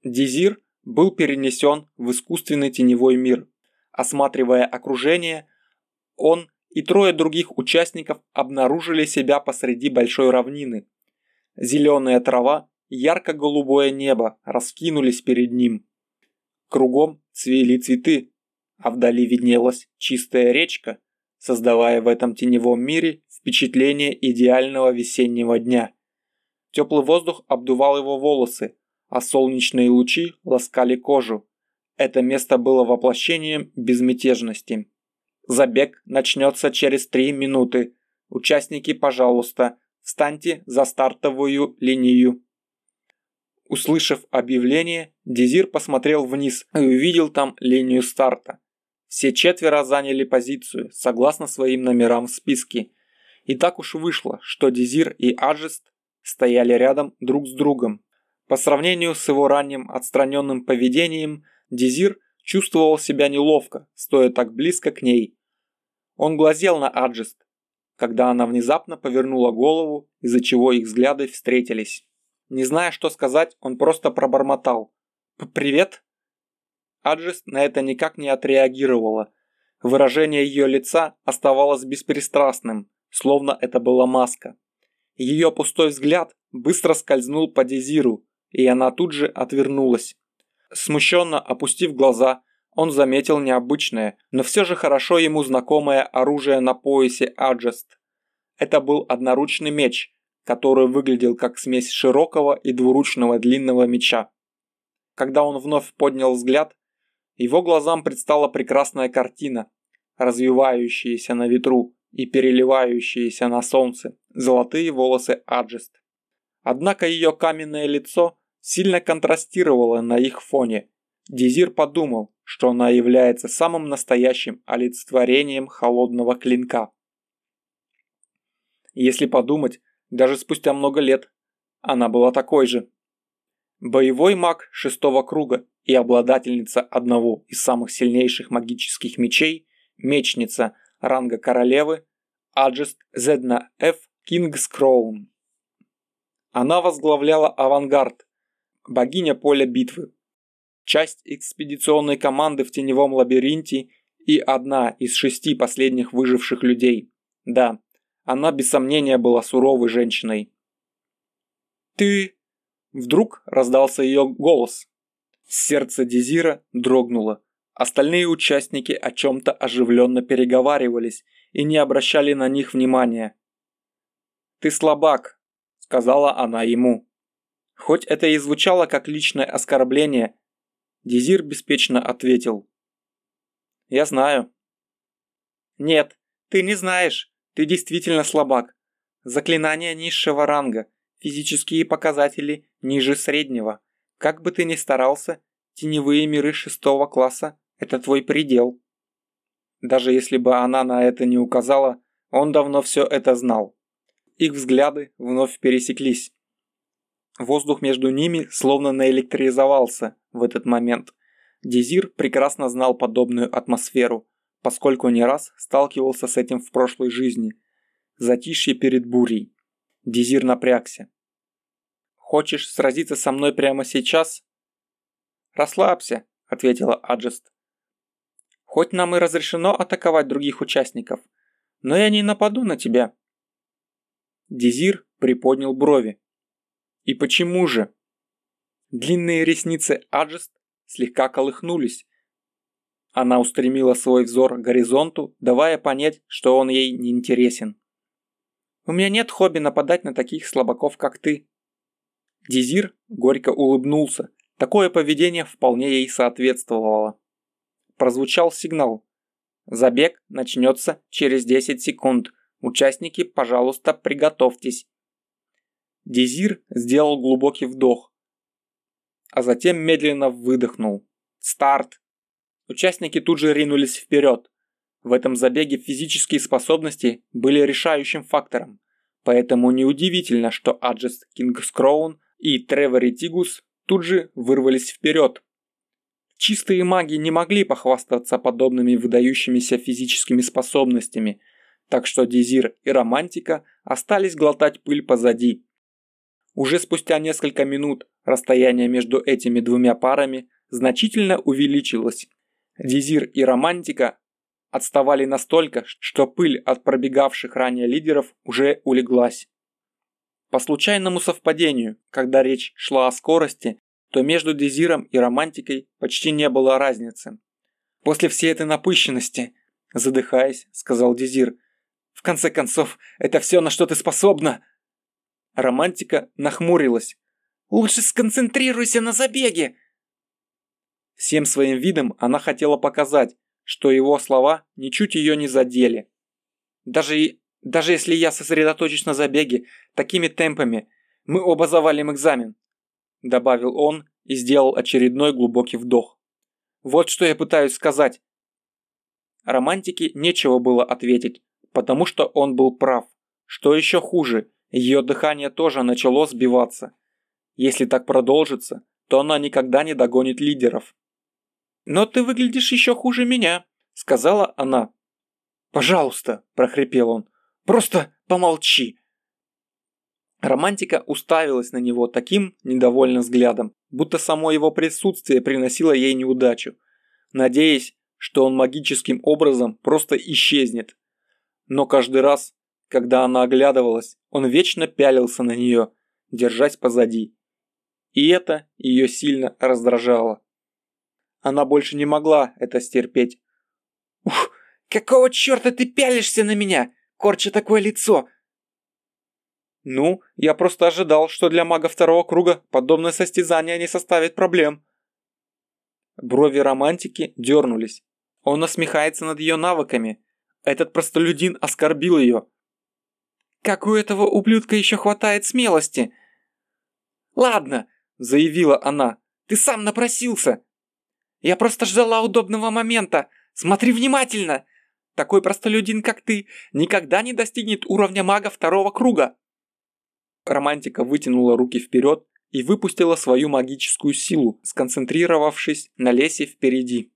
Дизир был перенесен в искусственный теневой мир. Осматривая окружение, он и трое других участников обнаружили себя посреди большой равнины. Зеленая трава, ярко-голубое небо раскинулись перед ним. Кругом цвели цветы, а вдали виднелась чистая речка, создавая в этом теневом мире впечатление идеального весеннего дня. Теплый воздух обдувал его волосы, а солнечные лучи ласкали кожу. Это место было воплощением безмятежности. Забег начнется через три минуты. Участники, пожалуйста, встаньте за стартовую линию. Услышав объявление, Дезир посмотрел вниз и увидел там линию старта. Все четверо заняли позицию, согласно своим номерам в списке. И так уж вышло, что Дезир и Аджест стояли рядом друг с другом. По сравнению с его ранним отстраненным поведением, Дезир чувствовал себя неловко, стоя так близко к ней. Он глазел на Аджест, когда она внезапно повернула голову, из-за чего их взгляды встретились. Не зная, что сказать, он просто пробормотал. «Привет?» Аджест на это никак не отреагировала. Выражение ее лица оставалось беспристрастным, словно это была маска. Ее пустой взгляд быстро скользнул по Дезиру, и она тут же отвернулась. Смущенно опустив глаза, он заметил необычное, но все же хорошо ему знакомое оружие на поясе Аджест. Это был одноручный меч, который выглядел как смесь широкого и двуручного длинного меча. Когда он вновь поднял взгляд, его глазам предстала прекрасная картина, развивающаяся на ветру и переливающиеся на солнце золотые волосы Аджест. Однако ее каменное лицо сильно контрастировало на их фоне. Дизир подумал, что она является самым настоящим олицетворением холодного клинка. Если подумать, даже спустя много лет она была такой же. Боевой маг шестого круга и обладательница одного из самых сильнейших магических мечей, мечница ранга королевы, Аджест Зедна Ф. Кингскроун. Она возглавляла авангард, богиня поля битвы, часть экспедиционной команды в теневом лабиринте и одна из шести последних выживших людей. Да, она без сомнения была суровой женщиной. «Ты...» Вдруг раздался ее голос. Сердце Дезира дрогнуло. Остальные участники о чем-то оживленно переговаривались и не обращали на них внимания. «Ты слабак», — сказала она ему. Хоть это и звучало как личное оскорбление, Дезир беспечно ответил. «Я знаю». «Нет, ты не знаешь. Ты действительно слабак. Заклинания низшего ранга, физические показатели ниже среднего. Как бы ты ни старался, теневые миры шестого класса – это твой предел. Даже если бы она на это не указала, он давно все это знал. Их взгляды вновь пересеклись. Воздух между ними словно наэлектризовался в этот момент. Дезир прекрасно знал подобную атмосферу, поскольку не раз сталкивался с этим в прошлой жизни. Затишье перед бурей. Дезир напрягся. «Хочешь сразиться со мной прямо сейчас?» «Расслабься», — ответила Аджест. Хоть нам и разрешено атаковать других участников, но я не нападу на тебя». Дезир приподнял брови. «И почему же?» Длинные ресницы Аджест слегка колыхнулись. Она устремила свой взор к горизонту, давая понять, что он ей не интересен. «У меня нет хобби нападать на таких слабаков, как ты». Дезир горько улыбнулся. Такое поведение вполне ей соответствовало. Прозвучал сигнал. Забег начнется через 10 секунд. Участники, пожалуйста, приготовьтесь. Дезир сделал глубокий вдох, а затем медленно выдохнул. Старт! Участники тут же ринулись вперед. В этом забеге физические способности были решающим фактором, поэтому неудивительно, что Аджест Кингскроун и Тревори Тигус тут же вырвались вперед. Чистые маги не могли похвастаться подобными выдающимися физическими способностями, так что Дезир и Романтика остались глотать пыль позади. Уже спустя несколько минут расстояние между этими двумя парами значительно увеличилось. Дезир и Романтика отставали настолько, что пыль от пробегавших ранее лидеров уже улеглась. По случайному совпадению, когда речь шла о скорости, то между Дезиром и Романтикой почти не было разницы. «После всей этой напыщенности», – задыхаясь, сказал Дезир, – «в конце концов, это все, на что ты способна!» Романтика нахмурилась. «Лучше сконцентрируйся на забеге!» Всем своим видом она хотела показать, что его слова ничуть ее не задели. Даже, даже если я сосредоточусь на забеге такими темпами, мы оба завалим экзамен добавил он и сделал очередной глубокий вдох. Вот что я пытаюсь сказать. Романтике нечего было ответить, потому что он был прав. Что еще хуже, ее дыхание тоже начало сбиваться. Если так продолжится, то она никогда не догонит лидеров. «Но ты выглядишь еще хуже меня», — сказала она. «Пожалуйста», — прохрипел он, — «просто помолчи». Романтика уставилась на него таким недовольным взглядом, будто само его присутствие приносило ей неудачу, надеясь, что он магическим образом просто исчезнет. Но каждый раз, когда она оглядывалась, он вечно пялился на нее, держась позади. И это ее сильно раздражало. Она больше не могла это стерпеть. «Ух, какого черта ты пялишься на меня, корча такое лицо? Ну, я просто ожидал, что для мага второго круга подобное состязание не составит проблем. Брови романтики дернулись. Он насмехается над ее навыками. Этот простолюдин оскорбил ее. Как у этого ублюдка еще хватает смелости? Ладно, заявила она, ты сам напросился. Я просто ждала удобного момента. Смотри внимательно. Такой простолюдин, как ты, никогда не достигнет уровня мага второго круга. Романтика вытянула руки вперед и выпустила свою магическую силу, сконцентрировавшись на лесе впереди.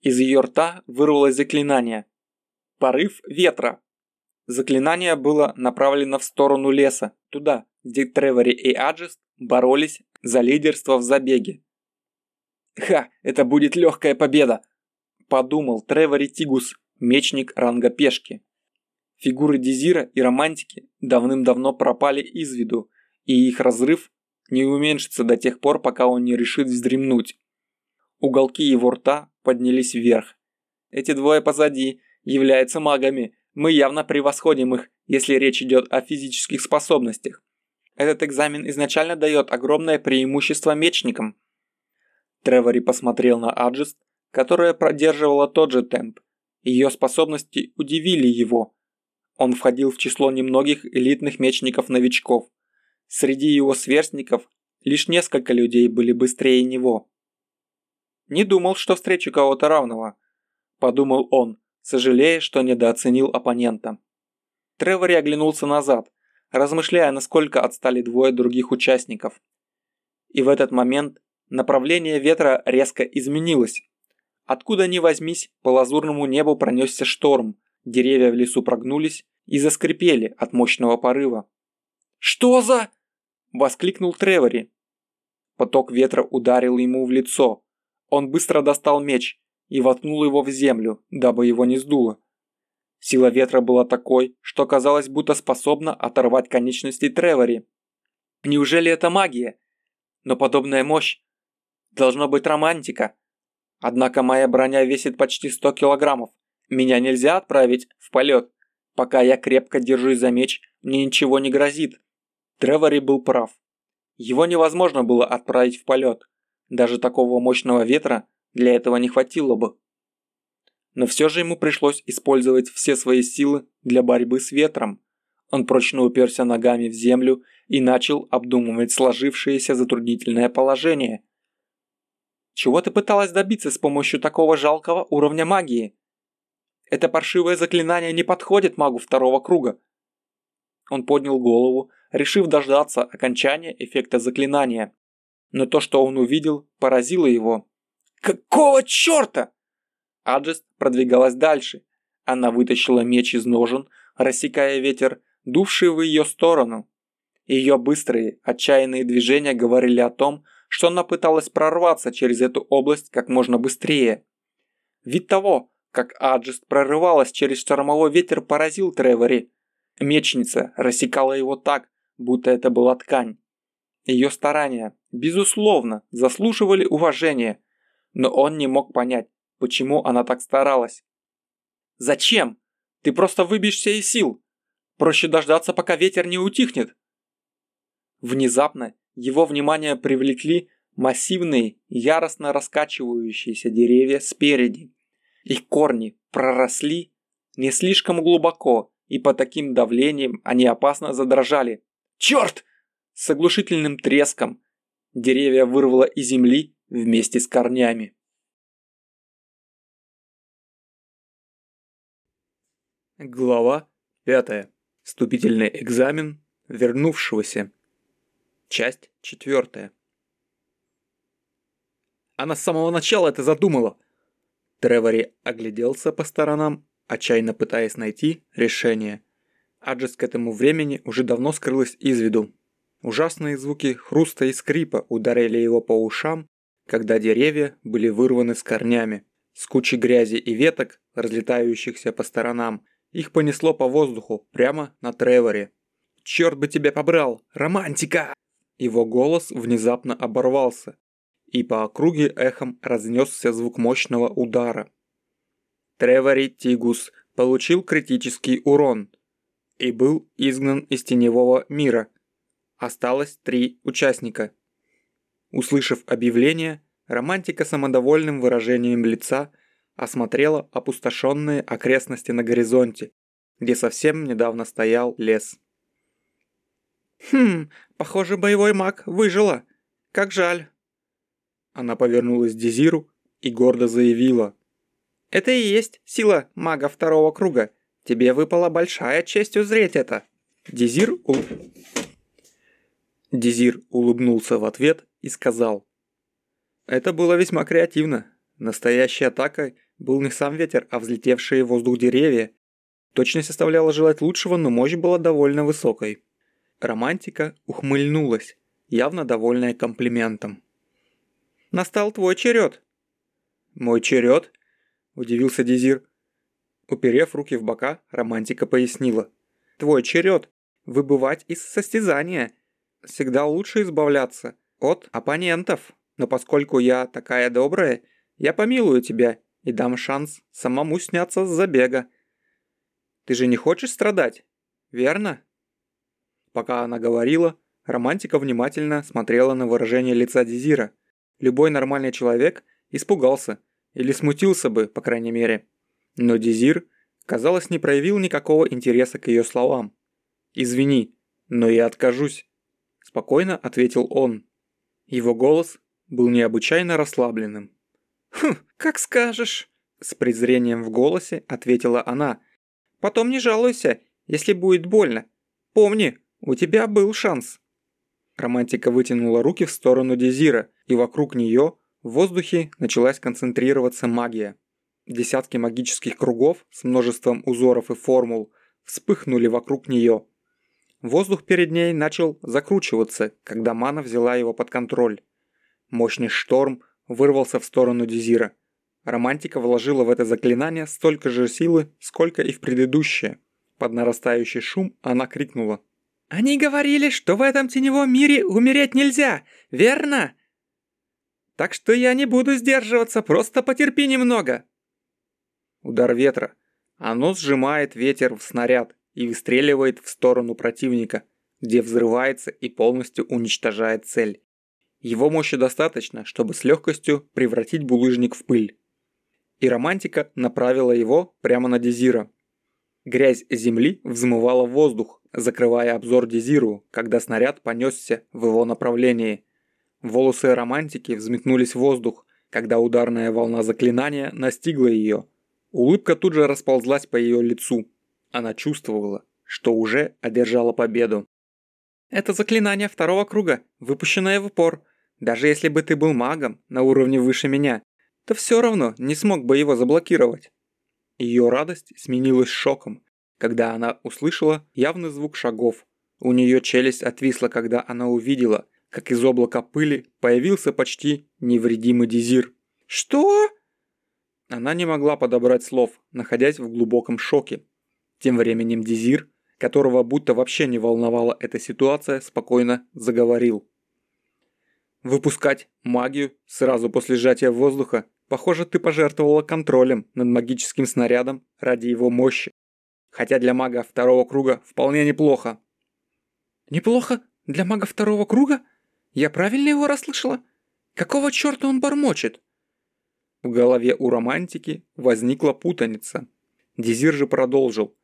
Из ее рта вырвалось заклинание. Порыв ветра. Заклинание было направлено в сторону леса, туда, где Тревори и Аджест боролись за лидерство в забеге. «Ха, это будет легкая победа!» – подумал Тревори Тигус, мечник ранга пешки. Фигуры Дезира и Романтики давным-давно пропали из виду, и их разрыв не уменьшится до тех пор, пока он не решит вздремнуть. Уголки его рта поднялись вверх. Эти двое позади являются магами, мы явно превосходим их, если речь идет о физических способностях. Этот экзамен изначально дает огромное преимущество мечникам. Тревори посмотрел на Аджест, которая продерживала тот же темп. Ее способности удивили его, он входил в число немногих элитных мечников-новичков. Среди его сверстников лишь несколько людей были быстрее него. «Не думал, что встречу кого-то равного», – подумал он, сожалея, что недооценил оппонента. Тревори оглянулся назад, размышляя, насколько отстали двое других участников. И в этот момент направление ветра резко изменилось. Откуда ни возьмись, по лазурному небу пронесся шторм, Деревья в лесу прогнулись и заскрипели от мощного порыва. «Что за...» – воскликнул Тревори. Поток ветра ударил ему в лицо. Он быстро достал меч. и воткнул его в землю, дабы его не сдуло. Сила ветра была такой, что казалось, будто способна оторвать конечности Тревори. Неужели это магия? Но подобная мощь должно быть романтика. Однако моя броня весит почти 100 килограммов. Меня нельзя отправить в полет. Пока я крепко держусь за меч, мне ничего не грозит. Тревори был прав. Его невозможно было отправить в полет. Даже такого мощного ветра для этого не хватило бы. Но все же ему пришлось использовать все свои силы для борьбы с ветром. Он прочно уперся ногами в землю и начал обдумывать сложившееся затруднительное положение. Чего ты пыталась добиться с помощью такого жалкого уровня магии? Это паршивое заклинание не подходит магу второго круга. Он поднял голову, решив дождаться окончания эффекта заклинания. Но то, что он увидел, поразило его. «Какого черта?» Аджест продвигалась дальше. Она вытащила меч из ножен, рассекая ветер, дувший в ее сторону. Ее быстрые, отчаянные движения говорили о том, что она пыталась прорваться через эту область как можно быстрее. Вид того, как Аджест прорывалась через штормовой ветер, поразил Тревори. Мечница рассекала его так, будто это была ткань. Ее старания, безусловно, заслуживали уважения, но он не мог понять, почему она так старалась. «Зачем? Ты просто выбьешься из сил. Проще дождаться, пока ветер не утихнет». Внезапно его внимание привлекли массивные, яростно раскачивающиеся деревья спереди. Их корни проросли не слишком глубоко, и по таким давлением они опасно задрожали. «Черт!» С оглушительным треском деревья вырвало из земли вместе с корнями. Глава 5. Вступительный экзамен вернувшегося. Часть 4. Она с самого начала это задумала. Тревори огляделся по сторонам, отчаянно пытаясь найти решение. Аджес к этому времени уже давно скрылась из виду. Ужасные звуки хруста и скрипа ударили его по ушам, когда деревья были вырваны с корнями. С кучи грязи и веток, разлетающихся по сторонам, их понесло по воздуху прямо на Треворе. «Черт бы тебя побрал! Романтика!» Его голос внезапно оборвался, и по округе эхом разнесся звук мощного удара. Тревори Тигус получил критический урон и был изгнан из теневого мира. Осталось три участника. Услышав объявление, романтика самодовольным выражением лица осмотрела опустошенные окрестности на горизонте, где совсем недавно стоял лес. «Хм, похоже, боевой маг выжила. Как жаль». Она повернулась к Дезиру и гордо заявила. «Это и есть сила мага второго круга. Тебе выпала большая честь узреть это». Дезир, у... Дезир улыбнулся в ответ и сказал. Это было весьма креативно. Настоящей атакой был не сам ветер, а взлетевшие в воздух деревья. Точность оставляла желать лучшего, но мощь была довольно высокой. Романтика ухмыльнулась, явно довольная комплиментом. Настал твой черед. Мой черед? Удивился Дезир. Уперев руки в бока, романтика пояснила. Твой черед. Выбывать из состязания. Всегда лучше избавляться от оппонентов. Но поскольку я такая добрая, я помилую тебя и дам шанс самому сняться с забега. Ты же не хочешь страдать, верно? Пока она говорила, романтика внимательно смотрела на выражение лица Дезира – Любой нормальный человек испугался или смутился бы, по крайней мере. Но Дезир, казалось, не проявил никакого интереса к ее словам. «Извини, но я откажусь», – спокойно ответил он. Его голос был необычайно расслабленным. «Хм, как скажешь», – с презрением в голосе ответила она. «Потом не жалуйся, если будет больно. Помни, у тебя был шанс». Романтика вытянула руки в сторону Дезира, и вокруг нее в воздухе началась концентрироваться магия. Десятки магических кругов с множеством узоров и формул вспыхнули вокруг нее. Воздух перед ней начал закручиваться, когда мана взяла его под контроль. Мощный шторм вырвался в сторону Дезира. романтика вложила в это заклинание столько же силы, сколько и в предыдущее. Под нарастающий шум она крикнула. «Они говорили, что в этом теневом мире умереть нельзя, верно? Так что я не буду сдерживаться, просто потерпи немного!» Удар ветра. Оно сжимает ветер в снаряд и выстреливает в сторону противника, где взрывается и полностью уничтожает цель. Его мощи достаточно, чтобы с легкостью превратить булыжник в пыль. И романтика направила его прямо на Дезира. Грязь земли взмывала воздух, закрывая обзор Дезиру, когда снаряд понесся в его направлении. Волосы романтики взметнулись в воздух, когда ударная волна заклинания настигла ее. Улыбка тут же расползлась по ее лицу. Она чувствовала, что уже одержала победу. «Это заклинание второго круга, выпущенное в упор. Даже если бы ты был магом на уровне выше меня, то все равно не смог бы его заблокировать. Ее радость сменилась шоком, когда она услышала явный звук шагов. У нее челюсть отвисла, когда она увидела, как из облака пыли появился почти невредимый дезир. «Что?» Она не могла подобрать слов, находясь в глубоком шоке. Тем временем Дезир, которого будто вообще не волновала эта ситуация, спокойно заговорил. «Выпускать магию сразу после сжатия воздуха Похоже, ты пожертвовала контролем над магическим снарядом ради его мощи. Хотя для мага второго круга вполне неплохо. Неплохо? Для мага второго круга? Я правильно его расслышала? Какого черта он бормочет? В голове у романтики возникла путаница. Дезир же продолжил.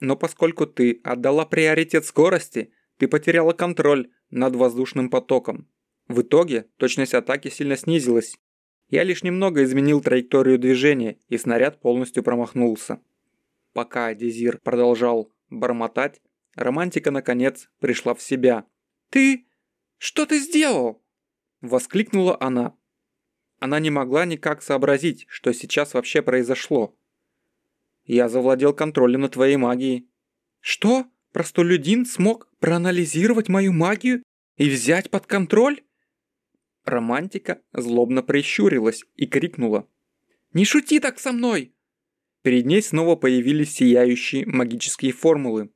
Но поскольку ты отдала приоритет скорости, ты потеряла контроль над воздушным потоком. В итоге точность атаки сильно снизилась, я лишь немного изменил траекторию движения, и снаряд полностью промахнулся. Пока Дезир продолжал бормотать, романтика наконец пришла в себя. «Ты... что ты сделал?» Воскликнула она. Она не могла никак сообразить, что сейчас вообще произошло. «Я завладел контролем над твоей магией». «Что? Простолюдин смог проанализировать мою магию и взять под контроль?» Романтика злобно прищурилась и крикнула. «Не шути так со мной!» Перед ней снова появились сияющие магические формулы.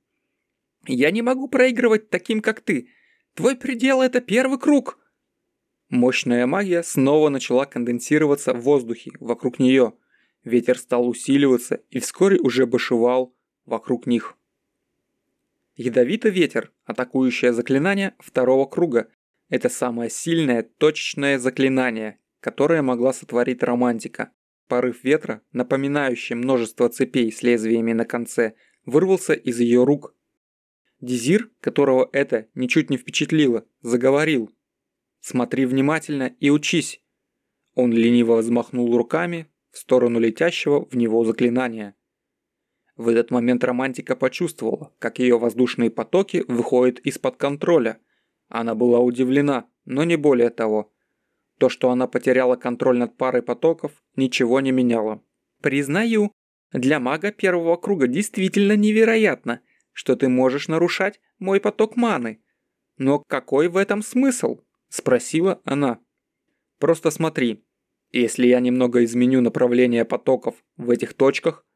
«Я не могу проигрывать таким, как ты. Твой предел — это первый круг!» Мощная магия снова начала конденсироваться в воздухе вокруг нее. Ветер стал усиливаться и вскоре уже бушевал вокруг них. Ядовитый ветер, атакующее заклинание второго круга, это самое сильное, точечное заклинание, которое могла сотворить романтика. Порыв ветра, напоминающий множество цепей с лезвиями на конце, вырвался из ее рук. Дизир, которого это ничуть не впечатлило, заговорил. «Смотри внимательно и учись!» Он лениво взмахнул руками в сторону летящего в него заклинания. В этот момент романтика почувствовала, как ее воздушные потоки выходят из-под контроля – она была удивлена, но не более того. То, что она потеряла контроль над парой потоков, ничего не меняло. «Признаю, для мага первого круга действительно невероятно, что ты можешь нарушать мой поток маны. Но какой в этом смысл?» – спросила она. «Просто смотри. Если я немного изменю направление потоков в этих точках,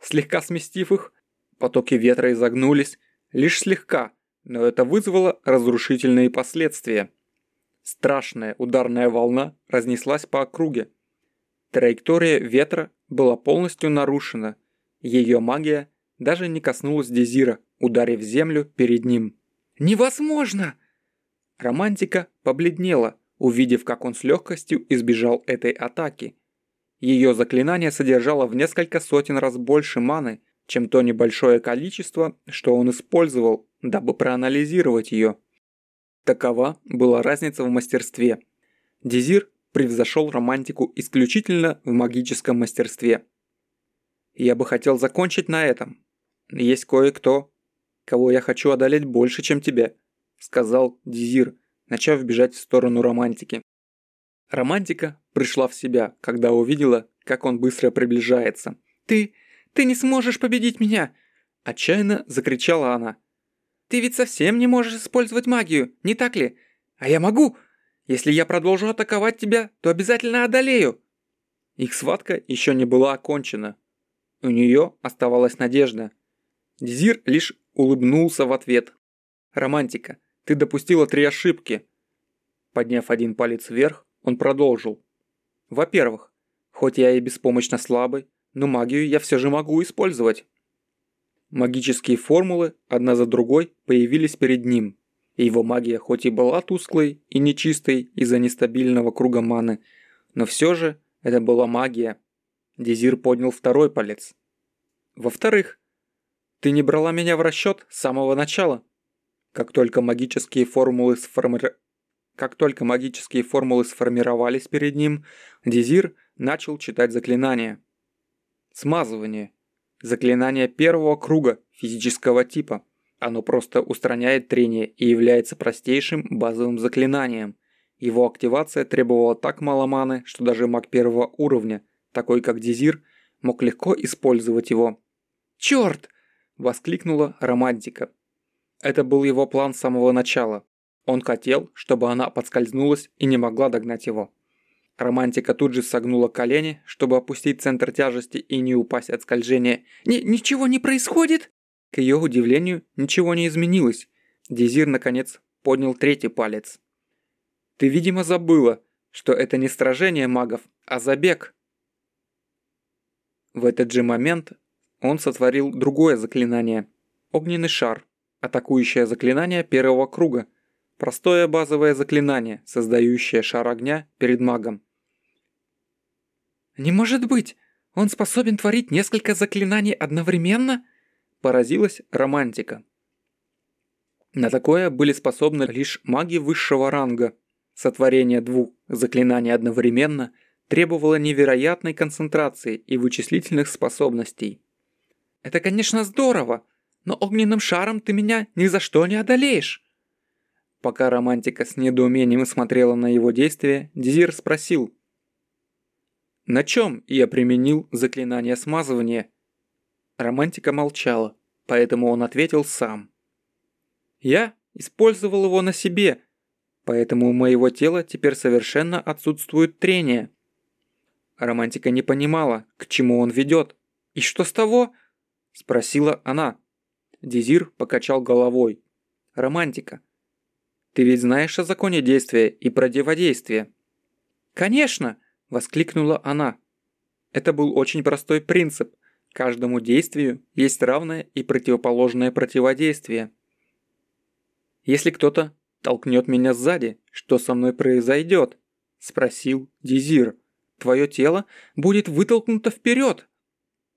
слегка сместив их, потоки ветра изогнулись, лишь слегка, но это вызвало разрушительные последствия. Страшная ударная волна разнеслась по округе. Траектория ветра была полностью нарушена. Ее магия даже не коснулась Дезира, ударив землю перед ним. «Невозможно!» Романтика побледнела, увидев, как он с легкостью избежал этой атаки. Ее заклинание содержало в несколько сотен раз больше маны, чем то небольшое количество, что он использовал, дабы проанализировать ее. Такова была разница в мастерстве. Дезир превзошел романтику исключительно в магическом мастерстве. Я бы хотел закончить на этом. Есть кое-кто, кого я хочу одолеть больше, чем тебя, сказал Дезир, начав бежать в сторону романтики. Романтика пришла в себя, когда увидела, как он быстро приближается. «Ты... ты не сможешь победить меня!» Отчаянно закричала она. Ты ведь совсем не можешь использовать магию, не так ли? А я могу. Если я продолжу атаковать тебя, то обязательно одолею. Их схватка еще не была окончена. У нее оставалась надежда. Дизир лишь улыбнулся в ответ. «Романтика, ты допустила три ошибки». Подняв один палец вверх, он продолжил. «Во-первых, хоть я и беспомощно слабый, но магию я все же могу использовать». Магические формулы одна за другой появились перед ним. его магия хоть и была тусклой и нечистой из-за нестабильного круга маны, но все же это была магия. Дезир поднял второй палец. Во-вторых, ты не брала меня в расчет с самого начала. Как только магические формулы сформи... Как только магические формулы сформировались перед ним, Дезир начал читать заклинания. Смазывание. Заклинание первого круга физического типа. Оно просто устраняет трение и является простейшим базовым заклинанием. Его активация требовала так мало маны, что даже маг первого уровня, такой как Дезир, мог легко использовать его. «Чёрт!» – воскликнула романтика. Это был его план с самого начала. Он хотел, чтобы она подскользнулась и не могла догнать его. Романтика тут же согнула колени, чтобы опустить центр тяжести и не упасть от скольжения. Ни «Ничего не происходит?» К ее удивлению, ничего не изменилось. Дезир, наконец, поднял третий палец. «Ты, видимо, забыла, что это не сражение магов, а забег». В этот же момент он сотворил другое заклинание – огненный шар, атакующее заклинание первого круга, простое базовое заклинание, создающее шар огня перед магом. «Не может быть! Он способен творить несколько заклинаний одновременно?» – поразилась романтика. На такое были способны лишь маги высшего ранга. Сотворение двух заклинаний одновременно требовало невероятной концентрации и вычислительных способностей. «Это, конечно, здорово, но огненным шаром ты меня ни за что не одолеешь!» Пока романтика с недоумением смотрела на его действия, Дизир спросил – на чем я применил заклинание смазывания? Романтика молчала, поэтому он ответил сам. Я использовал его на себе, поэтому у моего тела теперь совершенно отсутствует трение. Романтика не понимала, к чему он ведет. «И что с того?» – спросила она. Дизир покачал головой. «Романтика, ты ведь знаешь о законе действия и противодействия?» «Конечно!» – воскликнула она. Это был очень простой принцип. Каждому действию есть равное и противоположное противодействие. «Если кто-то толкнет меня сзади, что со мной произойдет?» – спросил Дизир. «Твое тело будет вытолкнуто вперед.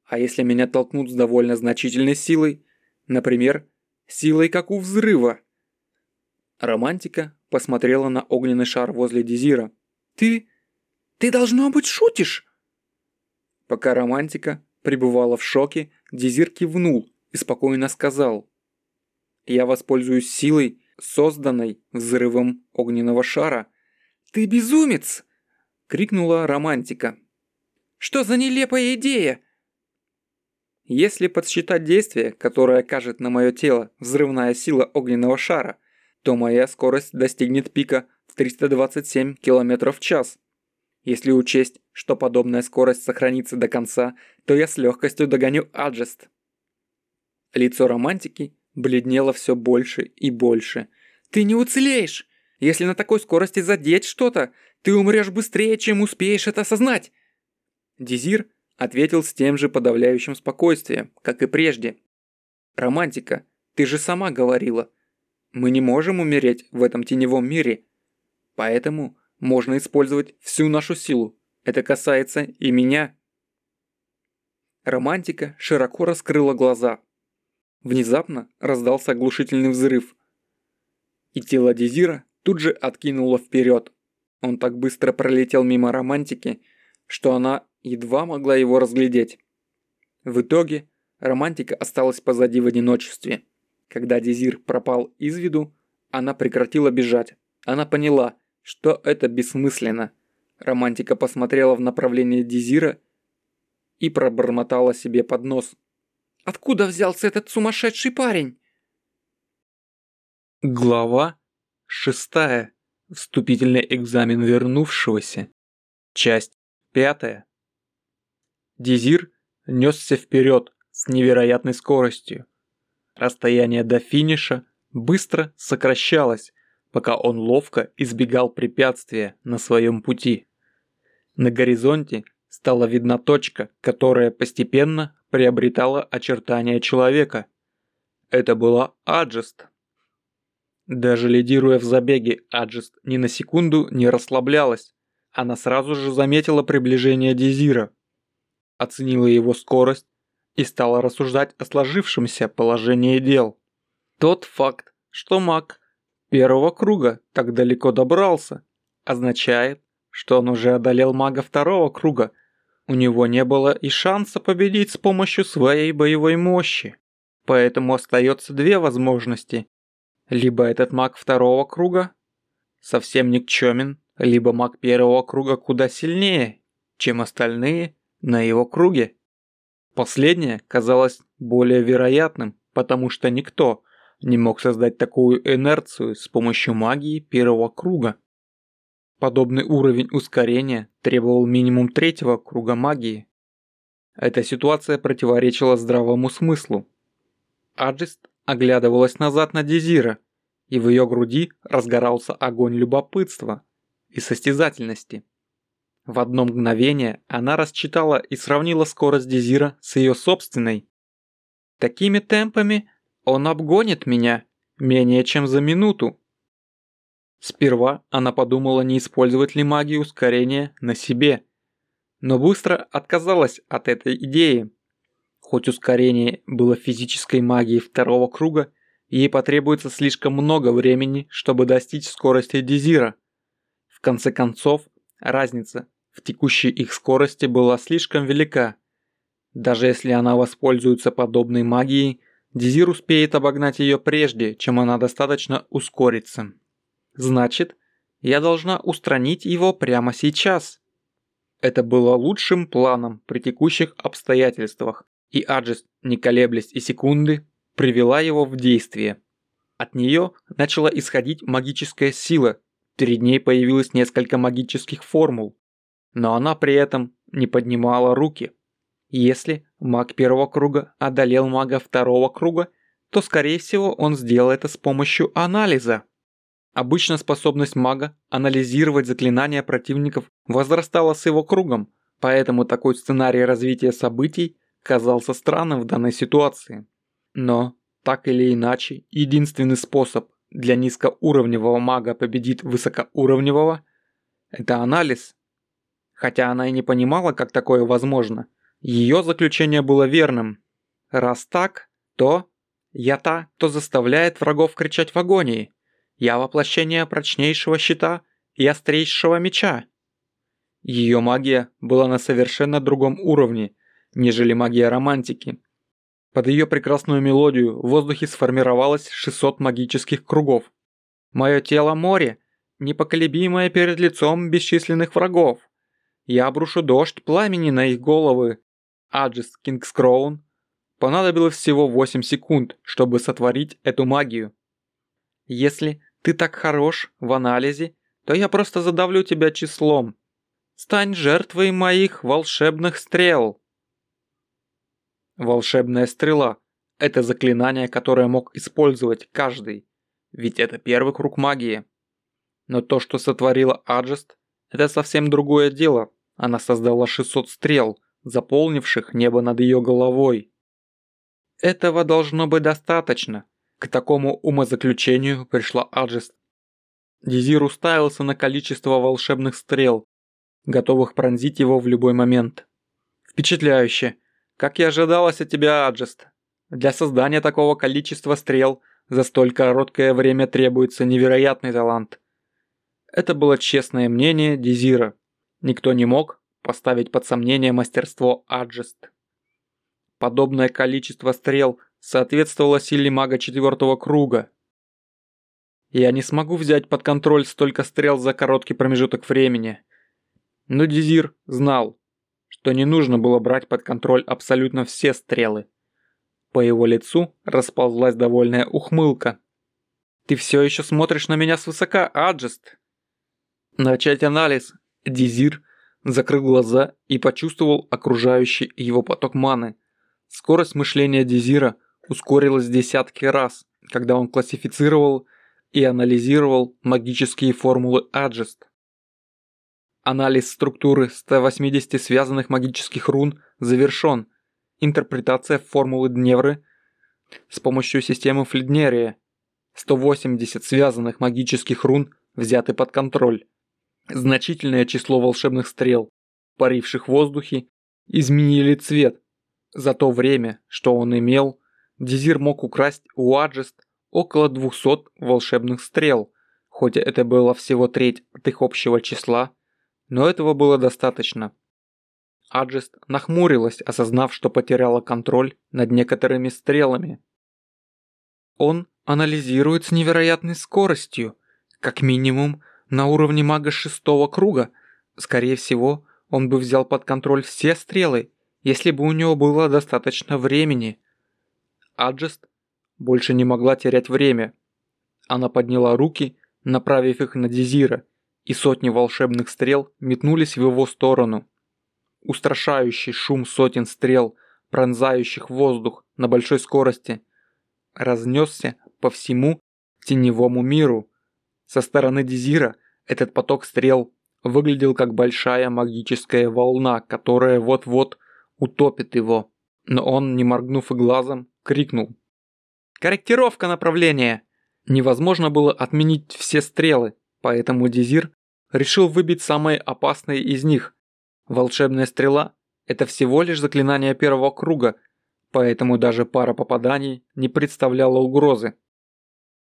А если меня толкнут с довольно значительной силой, например, силой как у взрыва?» Романтика посмотрела на огненный шар возле Дизира. «Ты ты, должно быть, шутишь?» Пока романтика пребывала в шоке, Дезир кивнул и спокойно сказал. «Я воспользуюсь силой, созданной взрывом огненного шара». «Ты безумец!» — крикнула романтика. «Что за нелепая идея?» Если подсчитать действие, которое окажет на мое тело взрывная сила огненного шара, то моя скорость достигнет пика в 327 км в час. Если учесть, что подобная скорость сохранится до конца, то я с легкостью догоню Аджест. Лицо романтики бледнело все больше и больше. «Ты не уцелеешь! Если на такой скорости задеть что-то, ты умрешь быстрее, чем успеешь это осознать!» Дизир ответил с тем же подавляющим спокойствием, как и прежде. «Романтика, ты же сама говорила. Мы не можем умереть в этом теневом мире. Поэтому можно использовать всю нашу силу. Это касается и меня. Романтика широко раскрыла глаза. Внезапно раздался оглушительный взрыв. И тело Дезира тут же откинуло вперед. Он так быстро пролетел мимо романтики, что она едва могла его разглядеть. В итоге романтика осталась позади в одиночестве. Когда Дезир пропал из виду, она прекратила бежать. Она поняла, что это бессмысленно. Романтика посмотрела в направлении Дизира и пробормотала себе под нос. «Откуда взялся этот сумасшедший парень?» Глава шестая. Вступительный экзамен вернувшегося. Часть пятая. Дизир несся вперед с невероятной скоростью. Расстояние до финиша быстро сокращалось, пока он ловко избегал препятствия на своем пути. На горизонте стала видна точка, которая постепенно приобретала очертания человека. Это была Аджест. Даже лидируя в забеге, Аджест ни на секунду не расслаблялась. Она сразу же заметила приближение Дезира, оценила его скорость и стала рассуждать о сложившемся положении дел. Тот факт, что маг первого круга так далеко добрался, означает, что он уже одолел мага второго круга. У него не было и шанса победить с помощью своей боевой мощи. Поэтому остается две возможности. Либо этот маг второго круга совсем никчемен, либо маг первого круга куда сильнее, чем остальные на его круге. Последнее казалось более вероятным, потому что никто не мог создать такую инерцию с помощью магии первого круга. Подобный уровень ускорения требовал минимум третьего круга магии. Эта ситуация противоречила здравому смыслу. Аджист оглядывалась назад на Дезира, и в ее груди разгорался огонь любопытства и состязательности. В одно мгновение она расчитала и сравнила скорость Дезира с ее собственной. Такими темпами он обгонит меня менее чем за минуту. Сперва она подумала, не использовать ли магию ускорения на себе, но быстро отказалась от этой идеи. Хоть ускорение было физической магией второго круга, ей потребуется слишком много времени, чтобы достичь скорости Дезира. В конце концов, разница в текущей их скорости была слишком велика. Даже если она воспользуется подобной магией, Дезир успеет обогнать ее прежде, чем она достаточно ускорится. Значит, я должна устранить его прямо сейчас. Это было лучшим планом при текущих обстоятельствах, и Аджист, не колеблясь и секунды, привела его в действие. От нее начала исходить магическая сила, перед ней появилось несколько магических формул, но она при этом не поднимала руки. Если маг первого круга одолел мага второго круга, то скорее всего он сделал это с помощью анализа. Обычно способность мага анализировать заклинания противников возрастала с его кругом, поэтому такой сценарий развития событий казался странным в данной ситуации. Но, так или иначе, единственный способ для низкоуровневого мага победить высокоуровневого – это анализ. Хотя она и не понимала, как такое возможно, ее заключение было верным. Раз так, то я та, кто заставляет врагов кричать в агонии. Я воплощение прочнейшего щита и острейшего меча. Ее магия была на совершенно другом уровне, нежели магия романтики. Под ее прекрасную мелодию в воздухе сформировалось 600 магических кругов. Мое тело море, непоколебимое перед лицом бесчисленных врагов. Я обрушу дождь пламени на их головы. Аджис Кингскроун. Понадобилось всего 8 секунд, чтобы сотворить эту магию. Если ты так хорош в анализе, то я просто задавлю тебя числом. Стань жертвой моих волшебных стрел. Волшебная стрела – это заклинание, которое мог использовать каждый, ведь это первый круг магии. Но то, что сотворила Аджест, это совсем другое дело. Она создала 600 стрел, заполнивших небо над ее головой. Этого должно быть достаточно, к такому умозаключению пришла Аджест. Дизир уставился на количество волшебных стрел, готовых пронзить его в любой момент. Впечатляюще. Как и ожидалось от тебя, Аджест. Для создания такого количества стрел за столь короткое время требуется невероятный талант. Это было честное мнение Дизира. Никто не мог поставить под сомнение мастерство Аджест. Подобное количество стрел соответствовала силе мага четвертого круга. Я не смогу взять под контроль столько стрел за короткий промежуток времени. Но Дизир знал, что не нужно было брать под контроль абсолютно все стрелы. По его лицу расползлась довольная ухмылка. «Ты все еще смотришь на меня свысока, Аджест?» Начать анализ Дизир закрыл глаза и почувствовал окружающий его поток маны. Скорость мышления Дезира ускорилась десятки раз, когда он классифицировал и анализировал магические формулы Аджест. Анализ структуры 180 связанных магических рун завершен. Интерпретация формулы Дневры с помощью системы Флиднерия. 180 связанных магических рун взяты под контроль. Значительное число волшебных стрел, паривших в воздухе, изменили цвет. За то время, что он имел, Дезир мог украсть у Аджест около 200 волшебных стрел, хоть это было всего треть от их общего числа, но этого было достаточно. Аджест нахмурилась, осознав, что потеряла контроль над некоторыми стрелами. Он анализирует с невероятной скоростью, как минимум на уровне мага шестого круга. Скорее всего, он бы взял под контроль все стрелы, если бы у него было достаточно времени. Аджест больше не могла терять время. Она подняла руки, направив их на Дезира, и сотни волшебных стрел метнулись в его сторону. Устрашающий шум сотен стрел, пронзающих воздух на большой скорости, разнесся по всему теневому миру. Со стороны Дезира этот поток стрел выглядел как большая магическая волна, которая вот-вот утопит его. Но он, не моргнув и глазом, крикнул. «Корректировка направления!» Невозможно было отменить все стрелы, поэтому Дезир решил выбить самые опасные из них. Волшебная стрела – это всего лишь заклинание первого круга, поэтому даже пара попаданий не представляла угрозы.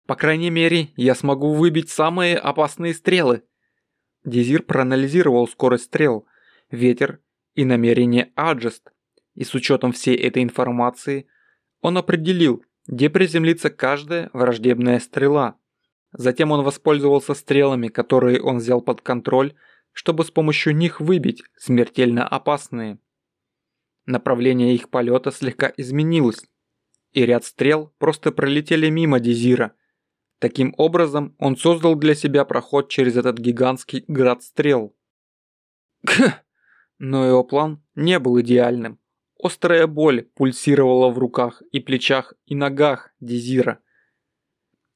По крайней мере, я смогу выбить самые опасные стрелы. Дезир проанализировал скорость стрел, ветер и намерение Аджест, и с учетом всей этой информации он определил, где приземлится каждая враждебная стрела. Затем он воспользовался стрелами, которые он взял под контроль, чтобы с помощью них выбить смертельно опасные. Направление их полета слегка изменилось, и ряд стрел просто пролетели мимо Дезира. Таким образом, он создал для себя проход через этот гигантский град стрел. Но его план не был идеальным. Острая боль пульсировала в руках и плечах и ногах Дезира –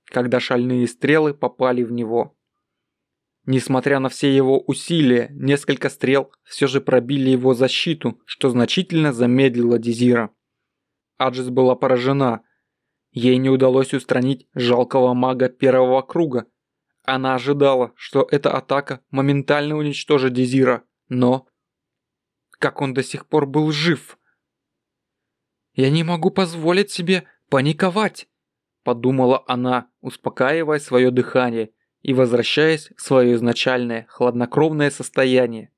когда шальные стрелы попали в него. Несмотря на все его усилия, несколько стрел все же пробили его защиту, что значительно замедлило Дезира. Аджис была поражена. Ей не удалось устранить жалкого мага первого круга. Она ожидала, что эта атака моментально уничтожит Дезира, но... Как он до сих пор был жив? «Я не могу позволить себе паниковать!» подумала она, успокаивая свое дыхание и возвращаясь в свое изначальное хладнокровное состояние.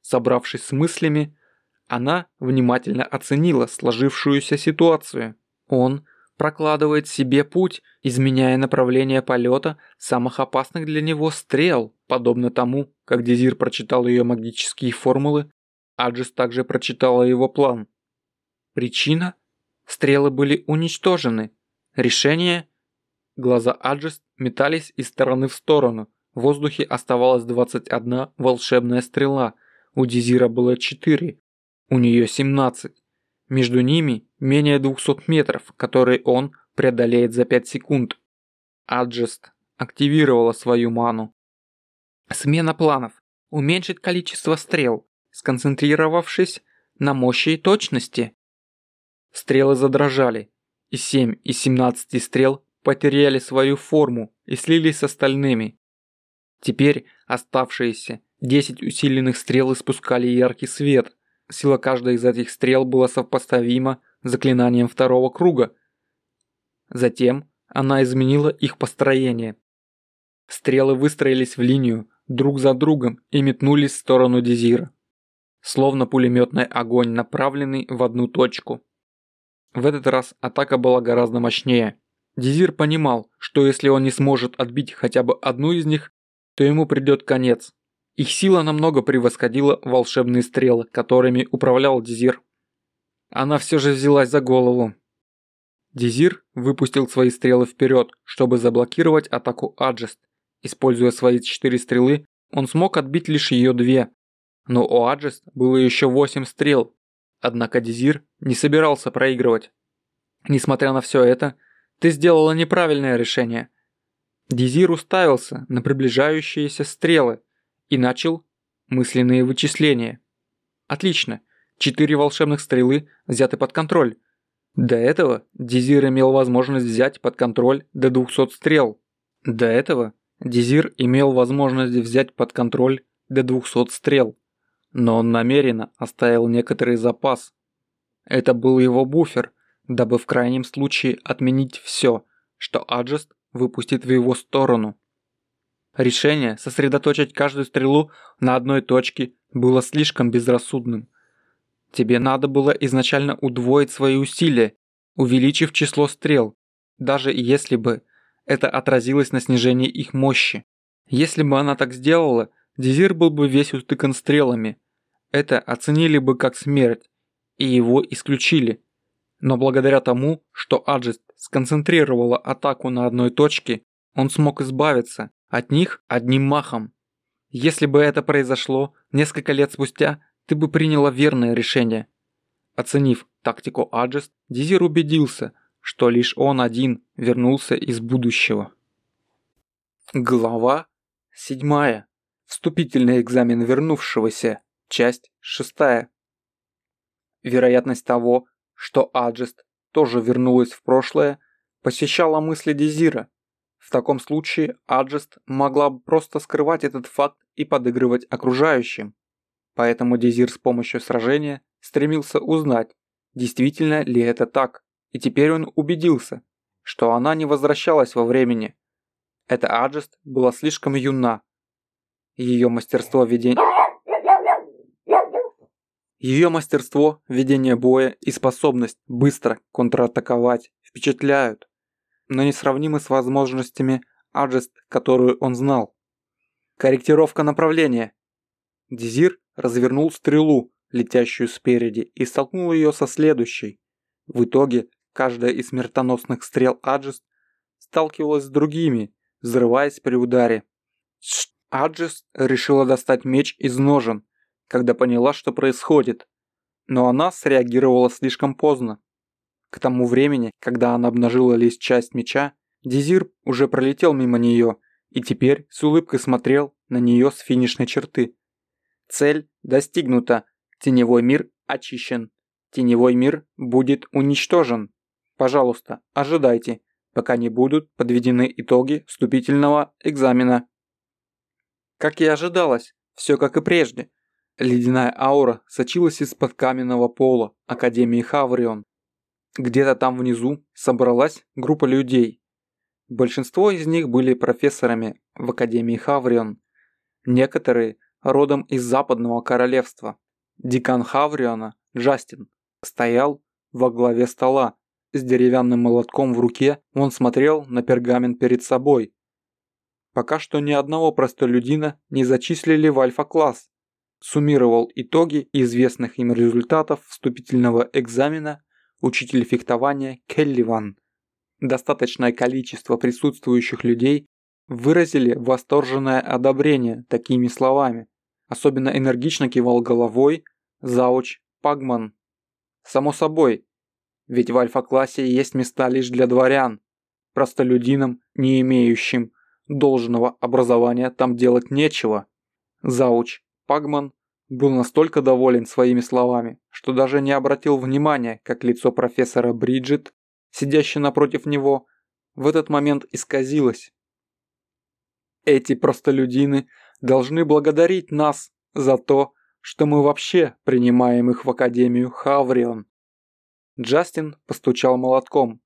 Собравшись с мыслями, она внимательно оценила сложившуюся ситуацию. Он прокладывает себе путь, изменяя направление полета самых опасных для него стрел, подобно тому, как Дезир прочитал ее магические формулы, Аджис также прочитала его план. Причина? Стрелы были уничтожены, Решение? Глаза Аджест метались из стороны в сторону. В воздухе оставалась 21 волшебная стрела. У Дизира было 4. У нее 17. Между ними менее 200 метров, которые он преодолеет за 5 секунд. Аджест активировала свою ману. Смена планов. Уменьшить количество стрел, сконцентрировавшись на мощи и точности. Стрелы задрожали, и 7 из 17 стрел потеряли свою форму и слились с остальными. Теперь оставшиеся 10 усиленных стрел испускали яркий свет. Сила каждой из этих стрел была сопоставима заклинанием второго круга. Затем она изменила их построение. Стрелы выстроились в линию друг за другом и метнулись в сторону Дезира. Словно пулеметный огонь, направленный в одну точку. В этот раз атака была гораздо мощнее. Дизир понимал, что если он не сможет отбить хотя бы одну из них, то ему придет конец. Их сила намного превосходила волшебные стрелы, которыми управлял Дизир. Она все же взялась за голову. Дизир выпустил свои стрелы вперед, чтобы заблокировать атаку Аджест. Используя свои четыре стрелы, он смог отбить лишь ее две. Но у Аджест было еще 8 стрел. Однако Дизир не собирался проигрывать. Несмотря на все это, ты сделала неправильное решение. Дизир уставился на приближающиеся стрелы и начал мысленные вычисления. Отлично, четыре волшебных стрелы взяты под контроль. До этого Дизир имел возможность взять под контроль до 200 стрел. До этого Дизир имел возможность взять под контроль до 200 стрел. Но он намеренно оставил некоторый запас. Это был его буфер, дабы в крайнем случае отменить все, что Аджест выпустит в его сторону. Решение сосредоточить каждую стрелу на одной точке было слишком безрассудным. Тебе надо было изначально удвоить свои усилия, увеличив число стрел, даже если бы это отразилось на снижении их мощи. Если бы она так сделала, Дезир был бы весь утыкан стрелами. Это оценили бы как смерть, и его исключили. Но благодаря тому, что Аджест сконцентрировала атаку на одной точке, он смог избавиться от них одним махом. Если бы это произошло несколько лет спустя, ты бы приняла верное решение. Оценив тактику Аджест, Дизир убедился, что лишь он один вернулся из будущего. Глава 7. Вступительный экзамен вернувшегося. Часть 6. Вероятность того, что Аджест тоже вернулась в прошлое, посещала мысли Дизира. В таком случае Аджест могла бы просто скрывать этот факт и подыгрывать окружающим. Поэтому Дизир с помощью сражения стремился узнать, действительно ли это так, и теперь он убедился, что она не возвращалась во времени. Эта Аджест была слишком юна. Ее мастерство ведения... Ее мастерство ведения боя и способность быстро контратаковать впечатляют, но несравнимы с возможностями Аджест, которую он знал. Корректировка направления. Дизир развернул стрелу, летящую спереди, и столкнул ее со следующей. В итоге каждая из смертоносных стрел Аджест сталкивалась с другими, взрываясь при ударе. Аджест решила достать меч из ножен, когда поняла, что происходит. Но она среагировала слишком поздно. К тому времени, когда она обнажила лишь часть меча, Дизир уже пролетел мимо нее и теперь с улыбкой смотрел на нее с финишной черты. Цель достигнута, теневой мир очищен, теневой мир будет уничтожен. Пожалуйста, ожидайте, пока не будут подведены итоги вступительного экзамена. Как и ожидалось, все как и прежде. Ледяная аура сочилась из-под каменного пола Академии Хаврион. Где-то там внизу собралась группа людей. Большинство из них были профессорами в Академии Хаврион. Некоторые родом из Западного Королевства. Декан Хавриона, Джастин, стоял во главе стола. С деревянным молотком в руке он смотрел на пергамент перед собой. Пока что ни одного простолюдина не зачислили в альфа-класс суммировал итоги известных им результатов вступительного экзамена учитель фехтования Келливан. Достаточное количество присутствующих людей выразили восторженное одобрение такими словами. Особенно энергично кивал головой зауч Пагман. Само собой, ведь в альфа-классе есть места лишь для дворян. Простолюдинам, не имеющим должного образования, там делать нечего. Зауч Пагман был настолько доволен своими словами, что даже не обратил внимания, как лицо профессора Бриджит, сидящей напротив него, в этот момент исказилось. Эти простолюдины должны благодарить нас за то, что мы вообще принимаем их в Академию Хаврион. Джастин постучал молотком.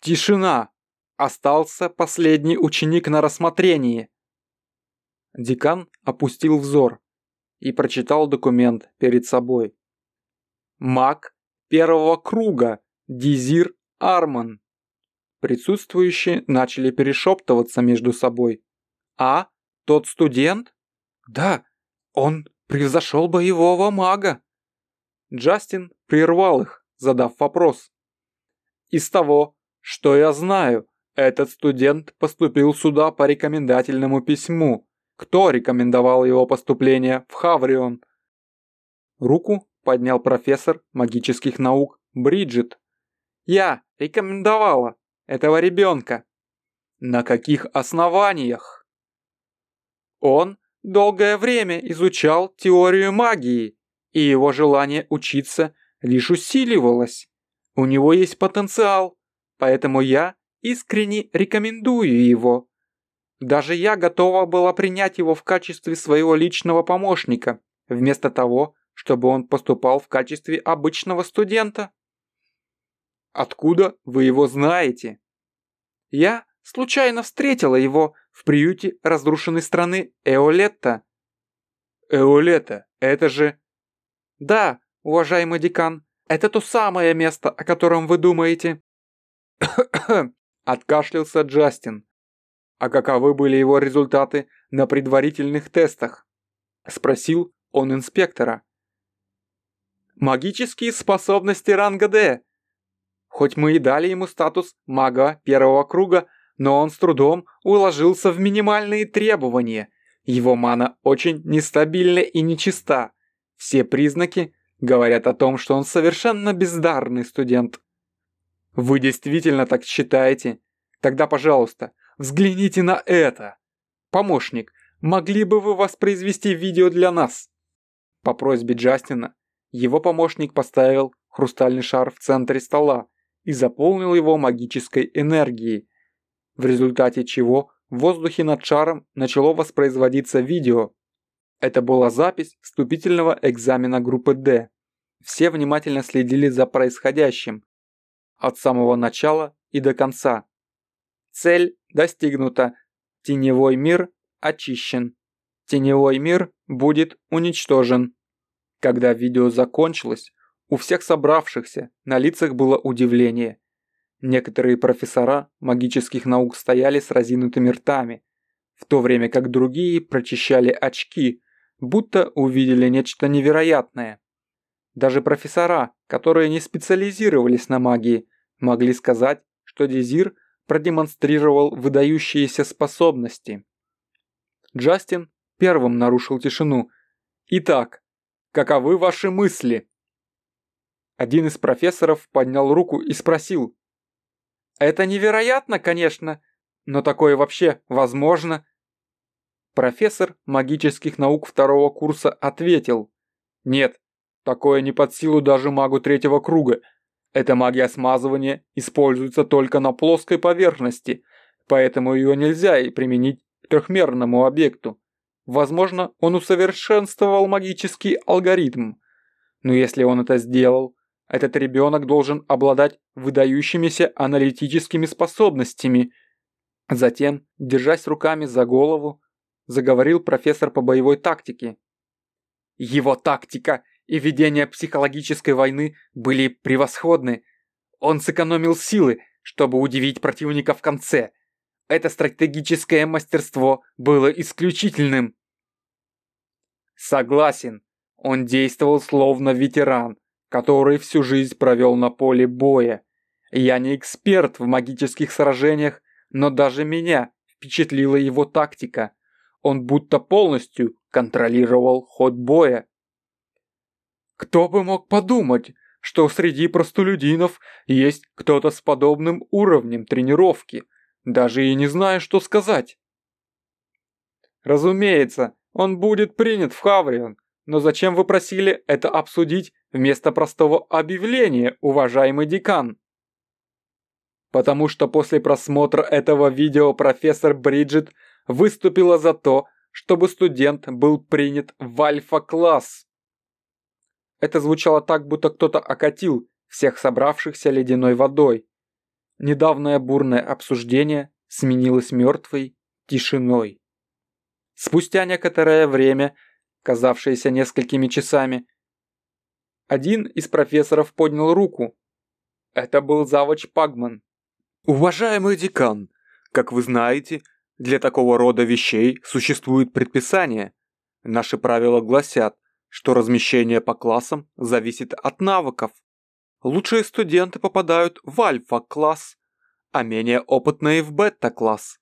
«Тишина! Остался последний ученик на рассмотрении!» Декан опустил взор и прочитал документ перед собой. Маг первого круга Дизир Арман. Присутствующие начали перешептываться между собой. «А? Тот студент?» «Да, он превзошел боевого мага». Джастин прервал их, задав вопрос. «Из того, что я знаю, этот студент поступил сюда по рекомендательному письму кто рекомендовал его поступление в Хаврион. Руку поднял профессор магических наук Бриджит. «Я рекомендовала этого ребенка». «На каких основаниях?» Он долгое время изучал теорию магии, и его желание учиться лишь усиливалось. У него есть потенциал, поэтому я искренне рекомендую его. Даже я готова была принять его в качестве своего личного помощника, вместо того, чтобы он поступал в качестве обычного студента. Откуда вы его знаете? Я случайно встретила его в приюте разрушенной страны Эолетта. Эолетта, это же... Да, уважаемый декан, это то самое место, о котором вы думаете. Откашлялся Джастин. А каковы были его результаты на предварительных тестах? Спросил он инспектора. Магические способности ранга D. Хоть мы и дали ему статус мага первого круга, но он с трудом уложился в минимальные требования. Его мана очень нестабильна и нечиста. Все признаки говорят о том, что он совершенно бездарный студент. Вы действительно так считаете? Тогда, пожалуйста, взгляните на это. Помощник, могли бы вы воспроизвести видео для нас? По просьбе Джастина его помощник поставил хрустальный шар в центре стола и заполнил его магической энергией, в результате чего в воздухе над шаром начало воспроизводиться видео. Это была запись вступительного экзамена группы D. Все внимательно следили за происходящим. От самого начала и до конца. Цель достигнута. Теневой мир очищен. Теневой мир будет уничтожен. Когда видео закончилось, у всех собравшихся на лицах было удивление. Некоторые профессора магических наук стояли с разинутыми ртами, в то время как другие прочищали очки, будто увидели нечто невероятное. Даже профессора, которые не специализировались на магии, могли сказать, что Дезир продемонстрировал выдающиеся способности. Джастин первым нарушил тишину. «Итак, Каковы ваши мысли?» Один из профессоров поднял руку и спросил. «Это невероятно, конечно, но такое вообще возможно?» Профессор магических наук второго курса ответил. «Нет, такое не под силу даже магу третьего круга. Эта магия смазывания используется только на плоской поверхности, поэтому ее нельзя и применить к трехмерному объекту. Возможно, он усовершенствовал магический алгоритм. Но если он это сделал, этот ребенок должен обладать выдающимися аналитическими способностями. Затем, держась руками за голову, заговорил профессор по боевой тактике. Его тактика и ведение психологической войны были превосходны. Он сэкономил силы, чтобы удивить противника в конце – это стратегическое мастерство было исключительным. Согласен, он действовал словно ветеран, который всю жизнь провел на поле боя. Я не эксперт в магических сражениях, но даже меня впечатлила его тактика. Он будто полностью контролировал ход боя. Кто бы мог подумать, что среди простолюдинов есть кто-то с подобным уровнем тренировки – даже и не знаю, что сказать. Разумеется, он будет принят в Хаврион, но зачем вы просили это обсудить вместо простого объявления, уважаемый декан? Потому что после просмотра этого видео профессор Бриджит выступила за то, чтобы студент был принят в альфа-класс. Это звучало так, будто кто-то окатил всех собравшихся ледяной водой. Недавнее бурное обсуждение сменилось мертвой тишиной. Спустя некоторое время, казавшееся несколькими часами, один из профессоров поднял руку. Это был завуч Пагман. «Уважаемый декан, как вы знаете, для такого рода вещей существует предписание. Наши правила гласят, что размещение по классам зависит от навыков. Лучшие студенты попадают в альфа-класс, а менее опытные в бета-класс.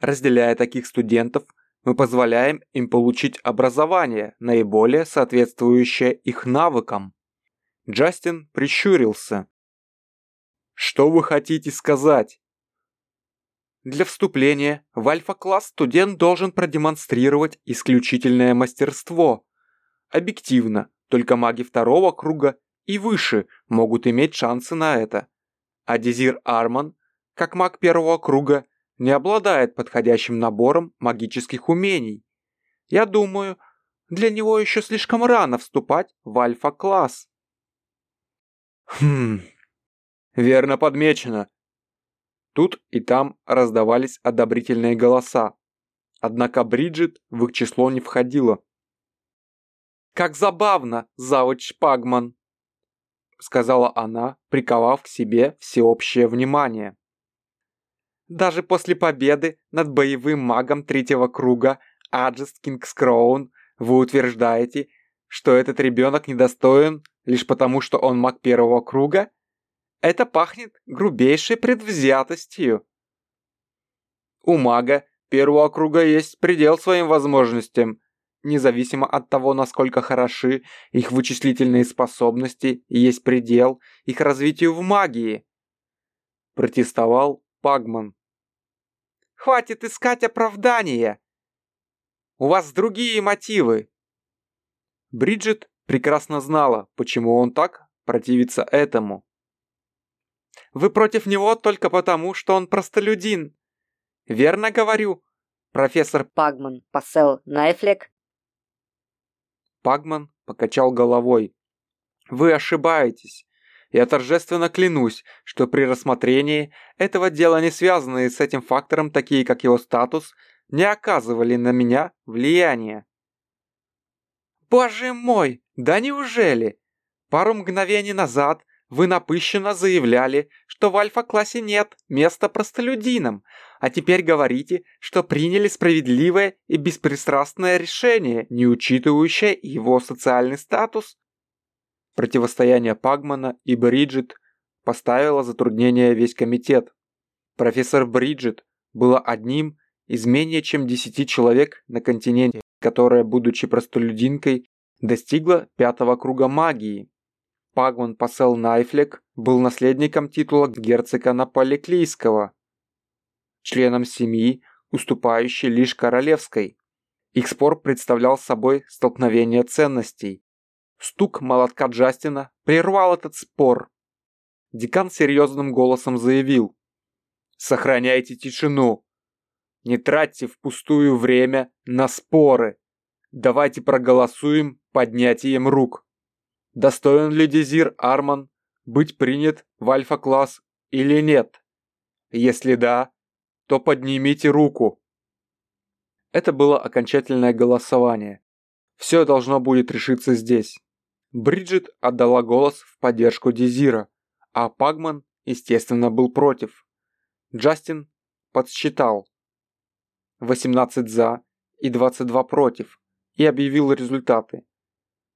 Разделяя таких студентов, мы позволяем им получить образование, наиболее соответствующее их навыкам. Джастин прищурился. Что вы хотите сказать? Для вступления в альфа-класс студент должен продемонстрировать исключительное мастерство. Объективно, только маги второго круга и выше могут иметь шансы на это. А Дезир Арман, как маг первого круга, не обладает подходящим набором магических умений. Я думаю, для него еще слишком рано вступать в альфа-класс. Хм, верно подмечено. Тут и там раздавались одобрительные голоса. Однако Бриджит в их число не входила. «Как забавно, завуч Пагман!» сказала она, приковав к себе всеобщее внимание. Даже после победы над боевым магом третьего круга Аджест Кингскроун вы утверждаете, что этот ребенок недостоин лишь потому, что он маг первого круга? Это пахнет грубейшей предвзятостью. У мага первого круга есть предел своим возможностям, независимо от того, насколько хороши их вычислительные способности, есть предел их развитию в магии. Протестовал Пагман. Хватит искать оправдания. У вас другие мотивы. Бриджит прекрасно знала, почему он так противится этому. Вы против него только потому, что он простолюдин. Верно говорю, профессор Пагман Пассел Найфлек? Пагман покачал головой. Вы ошибаетесь. Я торжественно клянусь, что при рассмотрении этого дела не связанные с этим фактором, такие как его статус, не оказывали на меня влияния. Боже мой, да неужели? Пару мгновений назад вы напыщенно заявляли, что в альфа-классе нет места простолюдинам, а теперь говорите, что приняли справедливое и беспристрастное решение, не учитывающее его социальный статус. Противостояние Пагмана и Бриджит поставило затруднение весь комитет. Профессор Бриджит была одним из менее чем десяти человек на континенте, которая, будучи простолюдинкой, достигла пятого круга магии. Пагман Пасел Найфлек был наследником титула герцога Наполеклийского, членом семьи, уступающей лишь королевской. Их спор представлял собой столкновение ценностей. Стук молотка Джастина прервал этот спор. Декан серьезным голосом заявил. «Сохраняйте тишину. Не тратьте впустую время на споры. Давайте проголосуем поднятием рук. Достоин ли Дезир Арман быть принят в альфа-класс или нет? Если да, то поднимите руку». Это было окончательное голосование. Все должно будет решиться здесь. Бриджит отдала голос в поддержку Дезира, а Пагман, естественно, был против. Джастин подсчитал 18 за и 22 против и объявил результаты.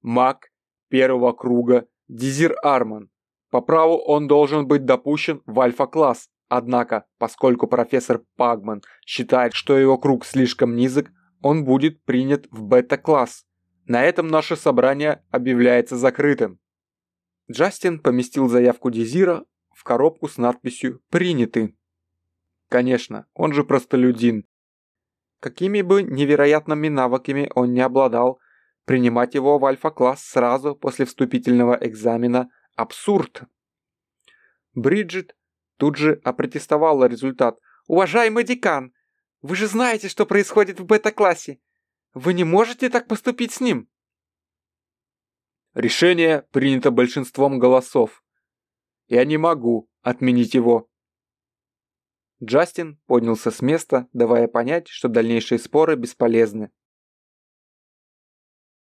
Маг первого круга Дезир Арман. По праву он должен быть допущен в альфа-класс, однако, поскольку профессор Пагман считает, что его круг слишком низок, он будет принят в бета-класс. На этом наше собрание объявляется закрытым. Джастин поместил заявку Дезира в коробку с надписью «Приняты». Конечно, он же простолюдин. Какими бы невероятными навыками он не обладал, принимать его в альфа-класс сразу после вступительного экзамена – абсурд. Бриджит тут же опротестовала результат. «Уважаемый декан, вы же знаете, что происходит в бета-классе. Вы не можете так поступить с ним. Решение принято большинством голосов. Я не могу отменить его. Джастин поднялся с места, давая понять, что дальнейшие споры бесполезны.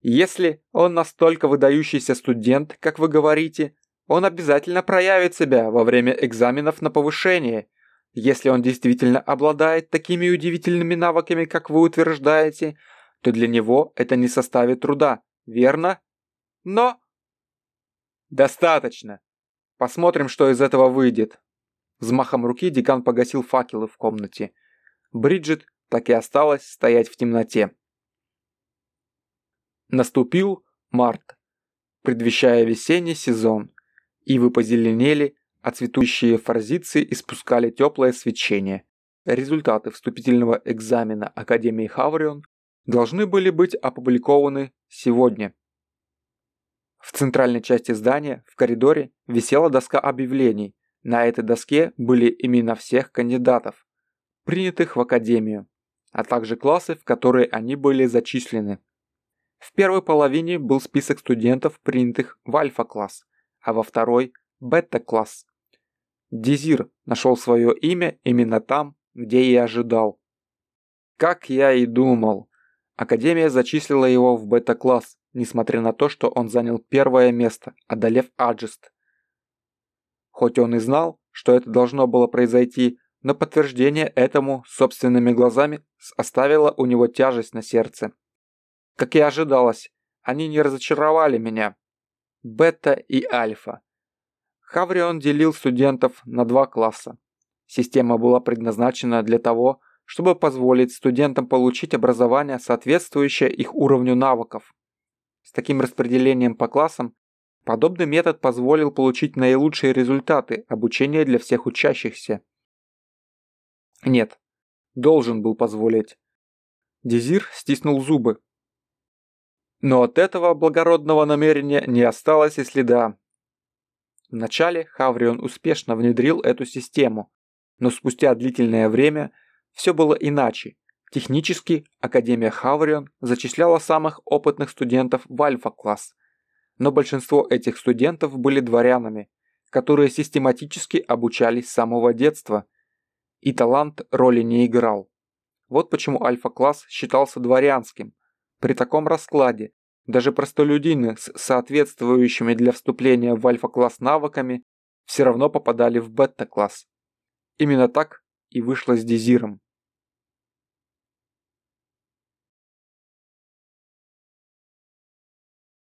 Если он настолько выдающийся студент, как вы говорите, он обязательно проявит себя во время экзаменов на повышение. Если он действительно обладает такими удивительными навыками, как вы утверждаете, то для него это не составит труда, верно? Но... Достаточно. Посмотрим, что из этого выйдет. Взмахом руки декан погасил факелы в комнате. Бриджит так и осталась стоять в темноте. Наступил март, предвещая весенний сезон. Ивы позеленели, а цветущие форзиции испускали теплое свечение. Результаты вступительного экзамена Академии Хаврион должны были быть опубликованы сегодня. В центральной части здания, в коридоре, висела доска объявлений. На этой доске были имена всех кандидатов, принятых в Академию, а также классы, в которые они были зачислены. В первой половине был список студентов, принятых в альфа-класс, а во второй – бета-класс. Дезир нашел свое имя именно там, где и ожидал. Как я и думал, Академия зачислила его в бета-класс, несмотря на то, что он занял первое место, одолев Аджест. Хоть он и знал, что это должно было произойти, но подтверждение этому собственными глазами оставило у него тяжесть на сердце. Как и ожидалось, они не разочаровали меня. Бета и Альфа. Хаврион делил студентов на два класса. Система была предназначена для того, чтобы позволить студентам получить образование, соответствующее их уровню навыков. С таким распределением по классам подобный метод позволил получить наилучшие результаты обучения для всех учащихся. Нет, должен был позволить. Дезир стиснул зубы, но от этого благородного намерения не осталось и следа. Вначале Хаврион успешно внедрил эту систему, но спустя длительное время все было иначе. Технически Академия Хаврион зачисляла самых опытных студентов в альфа-класс, но большинство этих студентов были дворянами, которые систематически обучались с самого детства, и талант роли не играл. Вот почему альфа-класс считался дворянским – при таком раскладе даже простолюдины с соответствующими для вступления в альфа-класс навыками все равно попадали в бета-класс. Именно так и вышло с Дезиром.